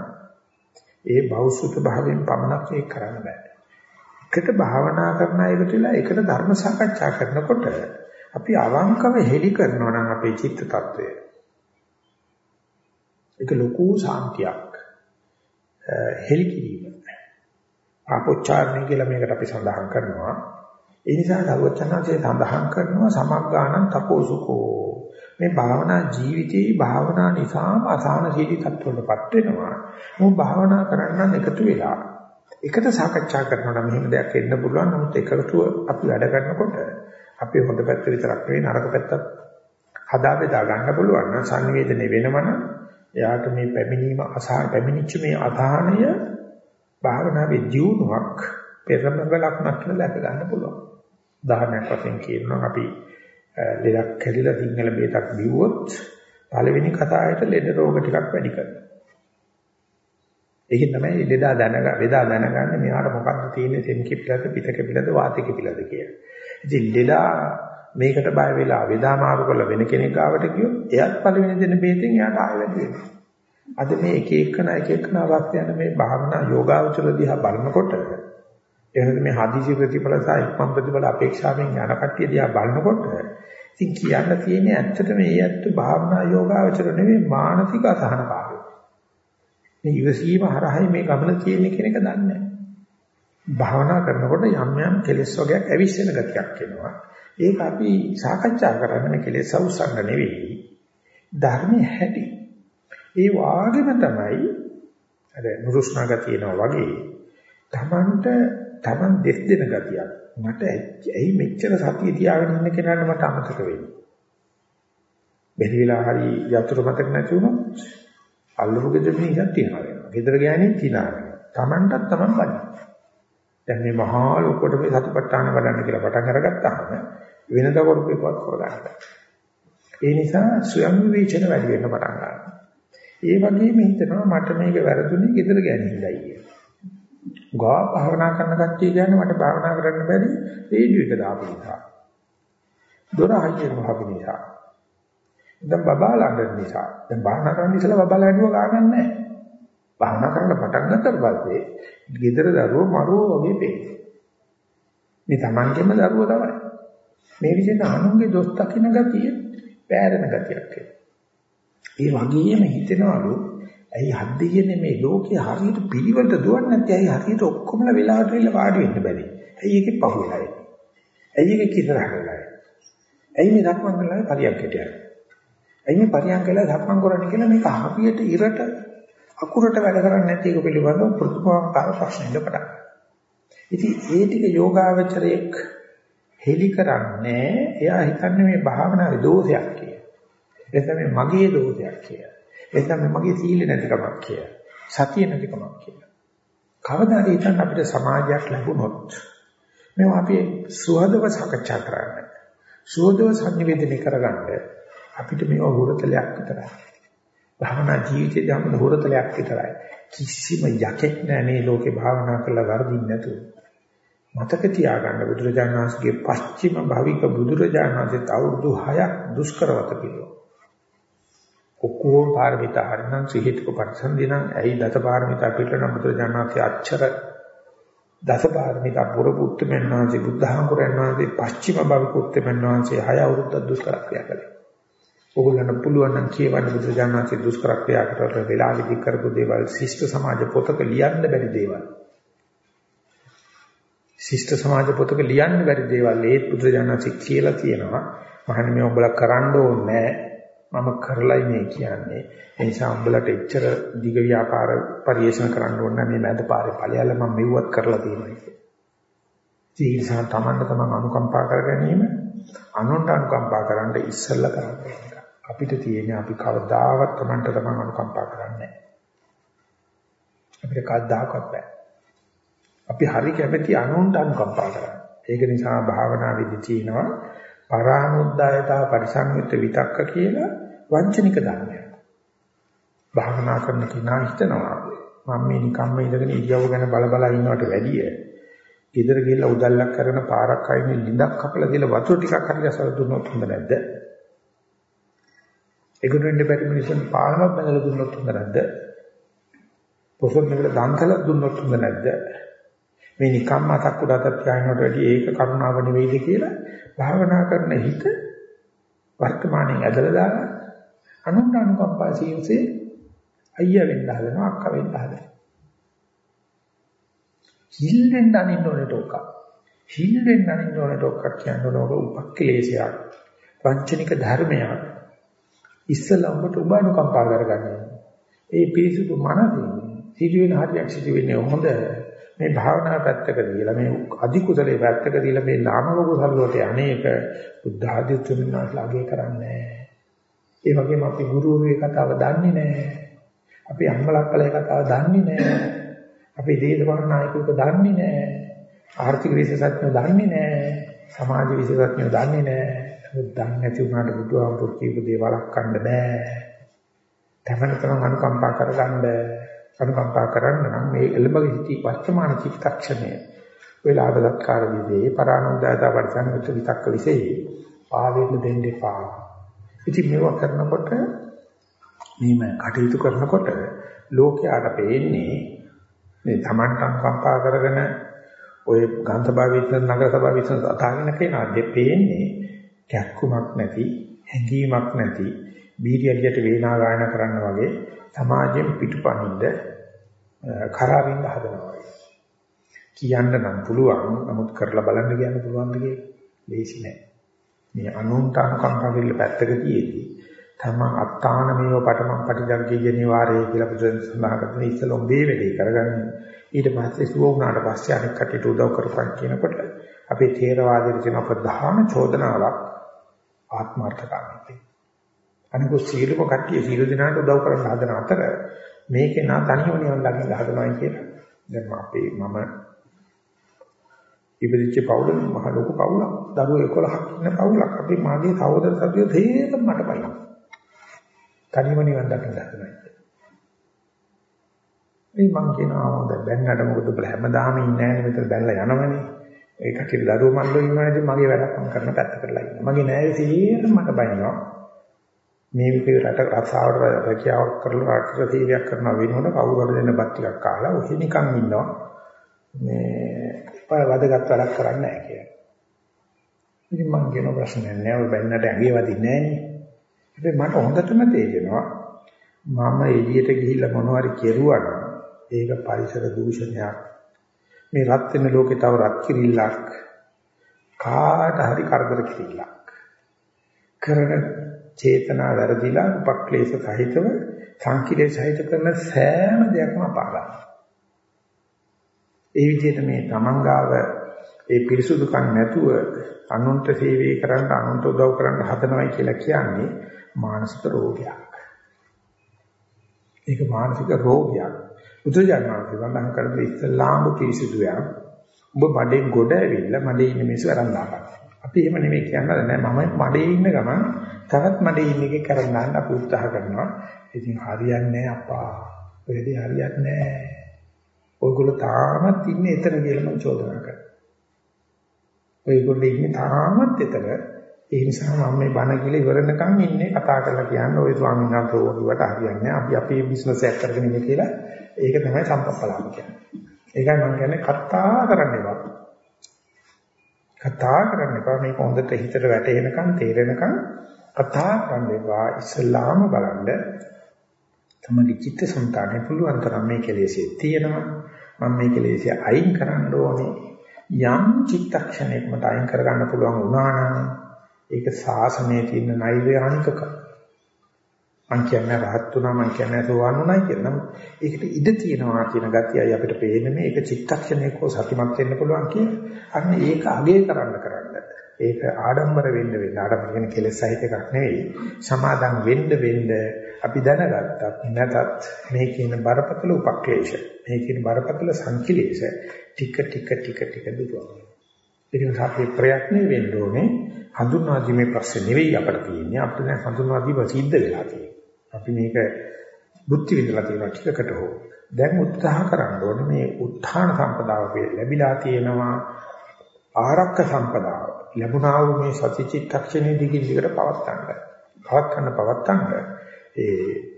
ඒ බෞසුත භාවයෙන් පමණක් ඒක කරන්න බෑ. එකට භාවනා කරන අයට වෙලා එකට ධර්ම සාකච්ඡා කරනකොට අපි අවංකව හෙලි කරනවා නම් අපේ චිත්ත tattවය. ඒක ලොකු සාන්තියක්. හෙලි කිරීම. ආපෝච්චාරණය කියලා මේකට අපි සඳහන් කරනවා. ඒ නිසා දරුවචනාංශයේ සඳහන් කරනවා සමග්ගාණං තපෝසුකෝ මේ භාවනා ජීවිතේ භාවනා නිසාම අසහනශීලී තත්ත්වවලටපත් වෙනවා. මොහොත භාවනා කරන්න එකතු වෙලා එකට සාකච්ඡා කරනවා නම් මෙහෙම දෙයක් එන්න පුළුවන්. නමුත් එකතුව අපි වැඩ කරනකොට අපේ හොඳ පැත්ත විතරක් නෙවෙයි නරක පැත්තත් හදා බෙදා ගන්න පුළුවන් නම් සංවේදනය වෙනවනම් එයාට මේ පැමිණීම අසහන පැමිණිච්ච මේ අධහානය භාවනාවේ ජීවුණක් පෙරමඟ ලක්ෂණක් කියලා දැක ගන්න පුළුවන්. උදාහරණයක් වශයෙන් කියනවා අපි ලෙඩක් හැදිලා සිංහල බේතක් බිව්වොත් පළවෙනි කතාවට ලෙඩ රෝග ටිකක් වැඩි කරනවා. ඒකෙන් තමයි ලෙඩා දැනග ලෙඩා දැනගන්නේ මෙයාට මොකක්ද තියෙන්නේ සෙන් කිපිලද පිට කිපිලද වාත කිපිලද කියලා. ඉතින් ලෙඩා මේකට බය වෙලා වේදා මාරු කරලා වෙන කෙනෙක් ගාවට ගියොත් එයාත් පළවෙනි දෙන බේතෙන් එයාට ආයෙ වැඩි වෙනවා. අද මේ එක එකන එක එකන අවස්ථ යන මේ භාවනා යෝගාවචර දිහා බලනකොට එහෙනම් මේ හදිසි ප්‍රතිඵල සහ ඉක්මන් ප්‍රතිඵල අපේක්ෂාවෙන් යන කට්ටිය දිහා බලනකොට ඉතින් කියන්න තියෙන්නේ ඇත්තට මේ ඇත්ත භාවනා යෝගාවචර නෙවෙයි මානසික අසහනකාරය. මේ ඉවසීම හරහායි මේ ගමන තියෙන්නේ කියන එක දන්නේ නැහැ. භාවනා කරනකොට යම් යම් කෙලෙස් වර්ගයක් ඇවිස්සෙන ගතියක් එනවා. ඒක අපි සාකච්ඡා කරන්නේ කෙලෙස් අවසන් නෙවෙයි. ධර්මයේ හැටි. ඒ වාගේම තමයි අර නුරුස්නා ගතියනවා වගේ තමන්ට තමන් දෙස් දෙන ගතියක්. මට ඇයි මෙච්චර සතිය තියාගෙන ඉන්න කෙනාට මට අමතක වෙන්නේ. බැරි වෙලා හරි යතුරු මතක නැති වුණොත් අල්ලපු ගෙදර මිනිහක් තියනවා වෙනවා. ගෙදර ගෑණි තියනවා වෙනවා. තමන්ටත් තමන් බලන්න. දැන් මේ මහා ලොකුට මේ සතිපට්ඨාන වඩන්න කියලා පටන් අරගත්තාම වෙනද කරපේකවත් කරගන්න බෑ. ඒ නිසා ස්වයං විවේචන වැඩි වෙන්න පටන් ගන්නවා. ඒ වගේම හිතනවා මට මේක වැරදුනේ ගෙදර ගෑණි ඉඳයි කියලා. ගා භාවනා කරන කට්ටිය කියන්නේ මට භාවනා කරන්න බැරි රේඩියෝ එක දාපු නිසා. දොර හයියෙන් වහපු නිසා. දැන් බබාලා අඬන නිසා. දැන් භාවනා කරන්න ඉස්සලා බබාලා අඬුව ගන්න නැහැ. භාවනා කරන්න පටන් ගත්තට පස්සේ ගෙදර දරුවෝ මරුවෝ වගේ පේනවා. මේ Tamanගෙම දරුවෝ තමයි. මේ විදිහට අනුන්ගේ දොස් දකින්න ගතිය පෑරෙන ගතියක් එනවා. ඒ වගේම හිතෙනවලු ඇයි හද්දියනේ මේ ලෝකේ හරියට පිළිවෙලට දුවන්නේ නැත්නම් ඇයි හරියට ඔක්කොමලා වෙලාවට වෙලා වාඩි වෙන්න බැරි? ඇයි ඒකේ පහුවෙලා ඉන්නේ? ඇයි ඒකේ කිතරහ වෙලා ඇයි මේ ධක්මං කළා පරියන්කට යන්නේ? ඇයි මේ පරියන්ක කළා ධක්මං කරන්නේ කියලා මේක හරියට ඉරට අකුරට වැඩ කරන්නේ නැති එක පිළිබඳව ප්‍රතිපාකාර ප්‍රශ්න ඉන්න පටන් ගන්නවා. ඉතින් ඒ ටික යෝගාවචරයක් හෙලි කරන්නේ එයා හිතන්නේ මේ භාවනාවේ දෝෂයක් කියලා. එතන මගේ දෝෂයක් කියලා. එතන මගේ සීල නැතිකමක් කියලා. සතිය නැතිකමක් කියලා. කවදාද හිතන්න අපිට සමාජයක් ලැබුණොත් මේවා අපි සුහදව සාකච්ඡා කරන්න. සුහදව සංනිවේදනය කරගන්න අපිට මේවා හුරතලයක් විතරයි. භාවනා ජීවිතේ යම් හුරතලයක් විතරයි. කිසිම යකෙක් නැහැ මේ ලෝකේ භාවනා කරලා වර්ධින්න නැතුව. මතක තියාගන්න බුදුරජාණන් වහන්සේගේ පස්චිම භාවික බුදුරජාණන් වහන්සේත් අවුරුදු 6ක් දුෂ්කරවත පිළිවෙල. ඔක්කොම පාරමිතා හරිනම් සිහිතක පරිසන්දිනම් ඇයි දස පාරමිතා පිළිවෙල බුදුරජාණන් වහන්සේ අච්චර දස පාරමිතා පුරපු උත්තරමන් වහන්සේ බුද්ධහංකුරයන් වහන්සේ පස්චිම භාවික උත්තරමන් වහන්සේ 6 අවුරුද්දක් දුෂ්කර ක්‍රියා කළේ. ඕගොල්ලන්ට පුළුවන් නම් කියවන්න බුදුරජාණන් වහන්සේ දුෂ්කර ක්‍රියා කරලා වෙලාවෙදි කරපු දේවල් ශිෂ්ට සමාජ පොතක ලියන්න බැරි දේවල්. ශිෂ්ට සමාජ පොතක ලියන්න බැරි දේවල් ඒත් බුදුරජාණන්සේ කියලා තියෙනවා. මහන්නේ මේ උඹලා කරන්න ඕනේ මම කරලයි මේ කියන්නේ. ඒ නිසා උඹලට එච්චර දිග ව්‍යාපාර පරිේෂණ කරන්න ඕනේ මේ මැද පාරේ ඵලයල මම මෙව්වත් කරලා තියෙනවා කියන්නේ. ඒ නිසා තමන්ට තමන් අනුකම්පා කර ගැනීම අනුන්ට අනුකම්පා කරන්න ඉස්සෙල්ලා කරන්න අපිට තියෙන්නේ අපි කවදාවත් තමන්ට තමන් අනුකම්පා කරන්නේ නැහැ. අපිට කවදාකවත් බෑ. අපි හරි කැමැති අනුන්ට අනුකම්පා කරන්න. ඒක නිසා භාවනාවේදී තියෙනවා පරානුද්දායතා පරිසංයුක්ත විතක්ක කියලා වංචනික ධර්මයක්. භාවනා කරන කෙනා හිතනවා මම මේ නිකම්ම ඉඳගෙන ඉරියව් ගැන බල බල ඉන්නවට වැඩිය ගෙදර ගිහලා උදැල්ලක් කරන පාරක් අයිනේ ලිඳක් කපලා දීලා වතුර ටිකක් හරි ගැසලා දුන්නොත් හොඳ නැද්ද? ඒකට වෙන්න බැරි මිනිස්සුන් පාරක් බඳලා දුන්නොත් හොඳ නැද්ද? පොසොන් එකට දන්තලක් දුන්නොත් හොඳ නැද්ද? මේ නිකම් මතක් උඩට තියාගෙනට වැඩි ඒක කරුණාව නෙවෙයිද කියලා භාවනා කරන හිත වර්තමානයේ ඇදලා දාලා අනුන්ට අනුකම්පා සීවසේ අයියා වෙන්න හදනවා අක්කා වෙන්න හදනවා. හිල්ලෙන් අනින්න ඕනේ ටොක්ක. හිල්ලෙන් අනින්න ඕනේ ටොක්ක කියන්නේ ඔබ උපක්ලේශයක්. වංචනික ධර්මයක්. ඉස්සලා ඔබට ඔබ අනුකම්පා කරගන්න. ඒ පිරිසුදු මනසින් සිදුවෙන හරියක් සිදු වෙන්නේ හොඳ මේ භාවනා පැත්තක දීලා මේ අධි කුසලයේ පැත්තක දීලා මේ නාමක කුසල වලට අනේක බුද්ධ ආදී තුන්නාස්ලාගේ කරන්නේ ඒ වගේම අපි ගුරුවරුගේ කතාව දන්නේ නැහැ. අපි අම්මලක්කලේ කතාව දන්නේ නැහැ. අපි දේශපාලන නායකයෙකු දන්නේ නැහැ. ආර්ථික විශේෂඥයෝ දන්නේ නැහැ. සමාජ විශේෂඥයෝ දන්නේ නැහැ. නමුත් දන්නේ නැති වුණාට බුදුහාමුදුරු කියපු දේ වළක්වන්න බෑ. තමන තමන් අනුකම්පා කරගන්න අනුකම්පා කරන්න නම් මේ එළඹ සිටි වර්තමාන චිත්තක්ෂණය වේලාව දත්කාර විදේ පරානුදායතා පරිසංගත විතක්ක විසේ පාවෙන්න දෙන්න එපා. ඉතින් මේවා කරනකොට මේම කටයුතු කරනකොට ලෝකයට පේන්නේ මේ Tamanට අනුකම්පා කරගෙන ඔය ගාන්ධබා විශ්න නගර සභා විශ්න අතාගෙන කෙනා දෙපේන්නේ කැක්කුමක් නැති හැඟීමක් නැති බීරියලියට වේනා ගායනා කරන්න වගේ සමාජයෙන් පිටුපනින්ද කරාරින්න හදනවා කියන්න නම් පුළුවන් නමුත් කරලා බලන්න කියන්න පුළුවන් දෙකේ ලේසි නෑ. මේ අනුන්ට අනුකම්පා කරලා පැත්තක තියේදී තමන් අත්තාන මේව පටමන් පටිදග්ගිය නිවාරේ කියලා බුදුන් සඳහන් කරන ඉස්සල ඔබේ වැඩේ කරගන්න. ඊට පස්සේ සුව වුණාට පස්සේ අනෙක් කටට උදව් කරපන් කියනකොට අපේ ථේරවාදයේ තියෙන ප්‍රධාන චෝදනාවක් ආත්මార్థකාමී අනිකුත් සීලම කට්ටිය සීල දිනාට උදව් කරන්න හදන අතර මේකේ නා තනියම නිවන් දකින්න හදනවා කියලා. දැන් අපේ මම ඉපදිච්ච පවුල මහ ලොකු පවුලක්. දරුවෝ 11ක් ඉන්න පවුලක්. අපි මාගේ සහෝදර සතුයෝ තේරෙම මට බලන්න. තනියම නිවන් දකින්න හදනවා. මේ මං කියනවා හොඳ බැන්නට මොකද බල හැමදාම ඉන්නේ නැහැ මෙතන බැලලා යනවනේ. ඒ කටියට දරුවෝ මල්ලෝ ඉන්නවනේ මගේ වැඩක් මම කරන පැත්ත කරලා ඉන්නවා. මගේ නෑයේ තේරෙම මට බයිනවා. මේ විදිහට රට රස්සාවට රැකියාවක් කරලා රටට සේවයක් කරන වෙනකොට කවුරු හරි දෙන්න බත් ටිකක් කාලා ඔහි නිකන් ඉන්නවා මේ වදගත් වැඩක් කරන්නේ නැහැ කියලා. ඉතින් මම කියන ප්‍රශ්නයක් නෑ ඔය බැන්නට ඇඟේ වදින්නේ නෑනේ. මට හොඳටම තේරෙනවා මම එළියට ගිහිල්ලා මොනවා හරි කෙරුවා නම් ඒක පරිසර දූෂණයක්. මේ රත් වෙන ලෝකේ තව රත් කිරිල්ලක් කාට හරි කරදර කිරිල්ලක්. කරන චේතනා වැරදිලා උපක්ලේශ සහිතව සංකිලේ සහිත කරන සෑම දෙයක්ම අපාගත. ඒ විදිහට මේ තමන්ගාව ඒ පිරිසුදුකම් නැතුව අනුන්ට සේවය කරන්න අනුන්ට උදව් කරන්න හදනවයි කියලා කියන්නේ මානසික රෝගයක්. ඒක මානසික රෝගයක්. බුදුජානක සඳහන් කරන්නේ ඉස්ලාම පිරිසුදුයක්. ඔබ මඩේ ගොඩ ඇවිල්ලා මඩේ ඉන්න මිනිස්සු අරන් දාපන්. අපි එහෙම නෙමෙයි කියන්නේ නෑ මම මඩේ ඉන්න ගමන් තවත් මඩේ ඉන්න එකේ කරන් දාන්න අපි උත්සාහ කරනවා. ඉතින් හරියන්නේ නෑ අප්පා. ඔයදී හරියන්නේ නෑ. ඔයගොල්ලෝ තාමත් ඉන්නේ එතන කියලා මම චෝදනා කරනවා. ඔයගොල්ලෝ ඉන්නේ තාමත් එතන. ඒ නිසා මම මේ බණ කියලා ඉවරනකම් ඉන්නේ කතා කරලා කියන්නේ ওই ස්වාමීන් වහන්සේ ඕකට හරියන්නේ අපි අපේ බිස්නස් එකක් කරගෙන ඉන්නේ කියලා. ඒක තමයි සම්පප්පලාම කියන්නේ. ඒකයි මම කියන්නේ කතා කරන්න එපා. කතා කරන්න එපා මේක හොඳට හිතට වැටෙනකන් තේරෙනකන් කතා කරන්න එපා. ඉස්ලාම බලන්න තමගේ චිත්ත සංතානය පුළුවන් තරම් මේ කෙලෙසේ තියෙනවා. මම මේ කෙලෙසේ අයින් කරන්න ඕනේ. යම් චිත්තක්ෂණයකට අයින් කරගන්න පුළුවන් වුණා නම් ඒක සාසනයේ තියෙන නෛර්යානිකක මං කියන්නේ රහත් වුණා මං කියන්නේ සෝවන් වුණා කියන නම් ඒකට ඉඩ තියෙනවා කියන ගතියයි අපිට පේන්නේ මේක චිත්තක්ෂණයක සතිමත් වෙන්න පුළුවන් කියන අන්න ඒක අගේ කරන්න කරන්න. ඒක ආඩම්බර වෙන්න වෙන්න ආඩම්බර කියන කෙලෙස් සහිත එකක් නෙවෙයි. සමාදම් වෙන්න වෙන්න අපි දැනගත්තත් නැතත් මේ කියන බරපතල උපක්ලේශ මේ කියන බරපතල සංකලේශ ටික ටික ටික ටික දුරනවා ඒක නිසා අපි ප්‍රයත්න වෙන්න ඕනේ. හඳුන්වා දීමේ ප්‍රශ්නේ නෙවෙයි අපිට තියෙන්නේ. අපිට දැන් හඳුන්වා දීම සිද්ධ වෙලා තියෙන්නේ. අපි මේක බුද්ධි විඳලා තියෙනවා ටිකකට හෝ. දැන් උත්සාහ කරන්න ඕනේ මේ උත්හාන සම්පදාව ලැබිලා තියෙනවා ආරක්ක සම්පදාව. ලැබුණා වූ මේ සතිචිත්තක්ෂණයේ දිගින් දිගට පවත්තන්න. පවත්තන්න පවත්තන්න ඒ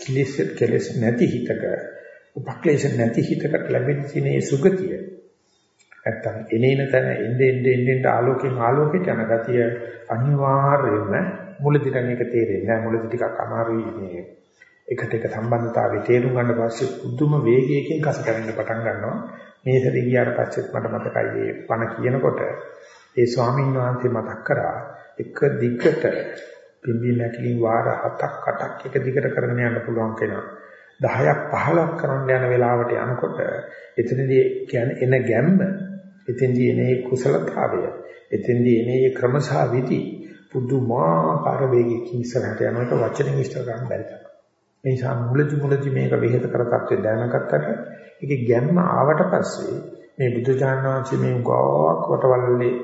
කිලිස් කෙලස් නැති හිතක උපක්ලේශ නැති හිතකට ලැබෙන තියෙන සුගතිය නැත්තම් එනේන තැන එන්නේ එන්නේ එන්නේ ආලෝකයෙන් ආලෝකයට යන ගතිය අනිවාර්යයෙන්ම මුලදී නම් ඒක තේරෙන්නේ නැහැ. මුලදී ටිකක් අමාරුයි මේ එකට එක සම්බන්ධතාවය තේරුම් ගන්න පස්සේ පුදුම වේගයකින් කස කැවෙන්න පටන් ගන්නවා. මේ සැරේ ගියාට පස්සෙත් මට මතකයි මේ පණ කියනකොට ඒ ස්වාමීන් වහන්සේ මතක් කරා එක දිගට පිම්බි නැකිලි වාර 7ක් 8ක් එක දිගට කරගෙන යන්න පුළුවන් කෙනා 10ක් 15ක් කරන්න යන වෙලාවට යනකොට එතනදී කියන්නේ එන ගැම්ම එතෙන්දී එනේ කුසලතාවය එතෙන්දී එනේ ක්‍රමසා විදි පුදුමාකාර වේගයකින් ඉස්සරහට යනකොට වචනෙන් විස්තර කරන්න බැරි තරම්. ඒ නිසා මුලදි මුලදි මේක විහෙත කර තත්ත්වය දැනගත්තට ඒකේ ගැම්ම ආවට පස්සේ මේ බුදු දානවාංශයේ මේ ගාවක් වටවලල්ලේ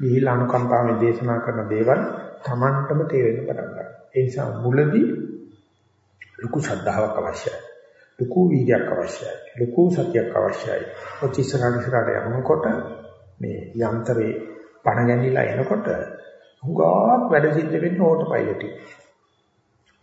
ගිහිලා අනුකම්පාවෙන් දේශනා කරන දේවල් Tamanටම තේරෙන්න පටන් ගන්නවා. ඒ නිසා මුලදී ලොකු ශ්‍රද්ධාවක් අවශ්‍යයි. ලොකු වීර්යයක් අවශ්‍යයි. ලොකු සතියක් අවශ්‍යයි. ඔච්චිසරණ ඉස්සරහට යනකොට මේ යන්ත්‍රේ පණ ගැනීමලා එනකොට හුඟක් වැඩ සිද්ධ වෙන්නේ ඕටෝ පයිලට් එක.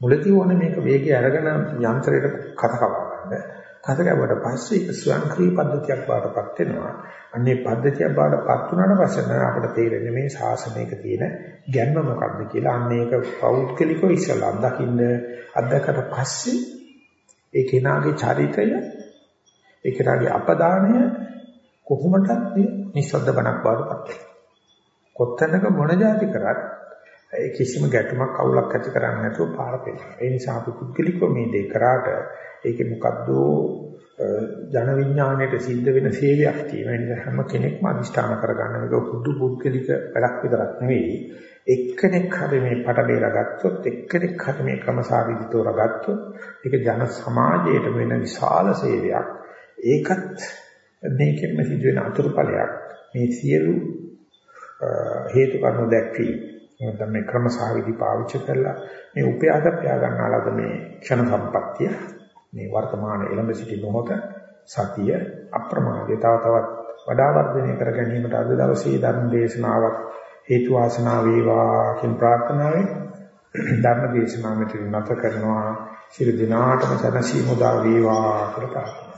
මුලදී ඕනේ මේක වේගය අරගෙන යන්ත්‍රයට කත කවා ගන්න. කත කැවුවට පස්සේ ඒක ස්වයංක්‍රීය පද්ධතියක් බාටපත් වෙනවා. අන්නේ පද්ධතිය බාටපත් වුණාට පස්සේ නේද අපිට තේරෙන්නේ මේ ශාසනයක තියෙන ගැම්ම මොකක්ද කියලා. අන්න ඒක පෞද්ගලිකව ඉස්සලා අත්දකින්න අත්දකට පස්සේ ඒ කෙනාගේ චරිතය ඒ කෙනාගේ අපදානය කොහොමදත් නිස්සද්ද බණක් බාටපත් වෙනවා. කොත්තනක මොන જાති කරත් ඒ කිසිම ගැටුමක් අවුලක් ඇති කරන්නේ නැතුව පාර පෙන්නනවා. ඒ නිසා අපි පුද්ගලිකව මේ දේ කරාට ඒකේ මොකද්ද ජන විඥාණයට සිද්ධ වෙන සේවයක් තියෙනවා. ඒ නිසා හැම කෙනෙක්ම අදිෂ්ඨාන කරගන්න මේක පුදු පුද්ගලික වැඩක් විතරක් නෙවෙයි. එක්කෙනෙක් හරි මේ පට බේරගත්තොත් එක්කෙනෙක් හරි මේ ක්‍රමසාවිදි තෝරගත්තොත් ඒක ජන සමාජයට වෙන විශාල සේවයක්. ඒකත් මේකෙම සිදුවෙන අතුරුඵලයක්. මේ සියලු හේතු කාරණා දැක්වීම නැත්නම් මේ ක්‍රම සාවිදි පාවිච්චි කරලා මේ උපයාස ප්‍රයා ගන්නාලාද මේ ක්ෂණ සම්පත්තිය මේ වර්තමාන එළඹ සිටි මොහොත සතිය අප්‍රමාදය. තව තවත් වඩා වර්ධනය කර ගැනීමට අද දවසේ ධර්ම දේශනාවක් හේතු වාසනා වේවා කියන ප්‍රාර්ථනාවෙන් ධර්ම දේශනාව මෙතන නැත කරනවා. ශිර දිනාටම සනසීමුදා වේවා කියලා ප්‍රාර්ථනා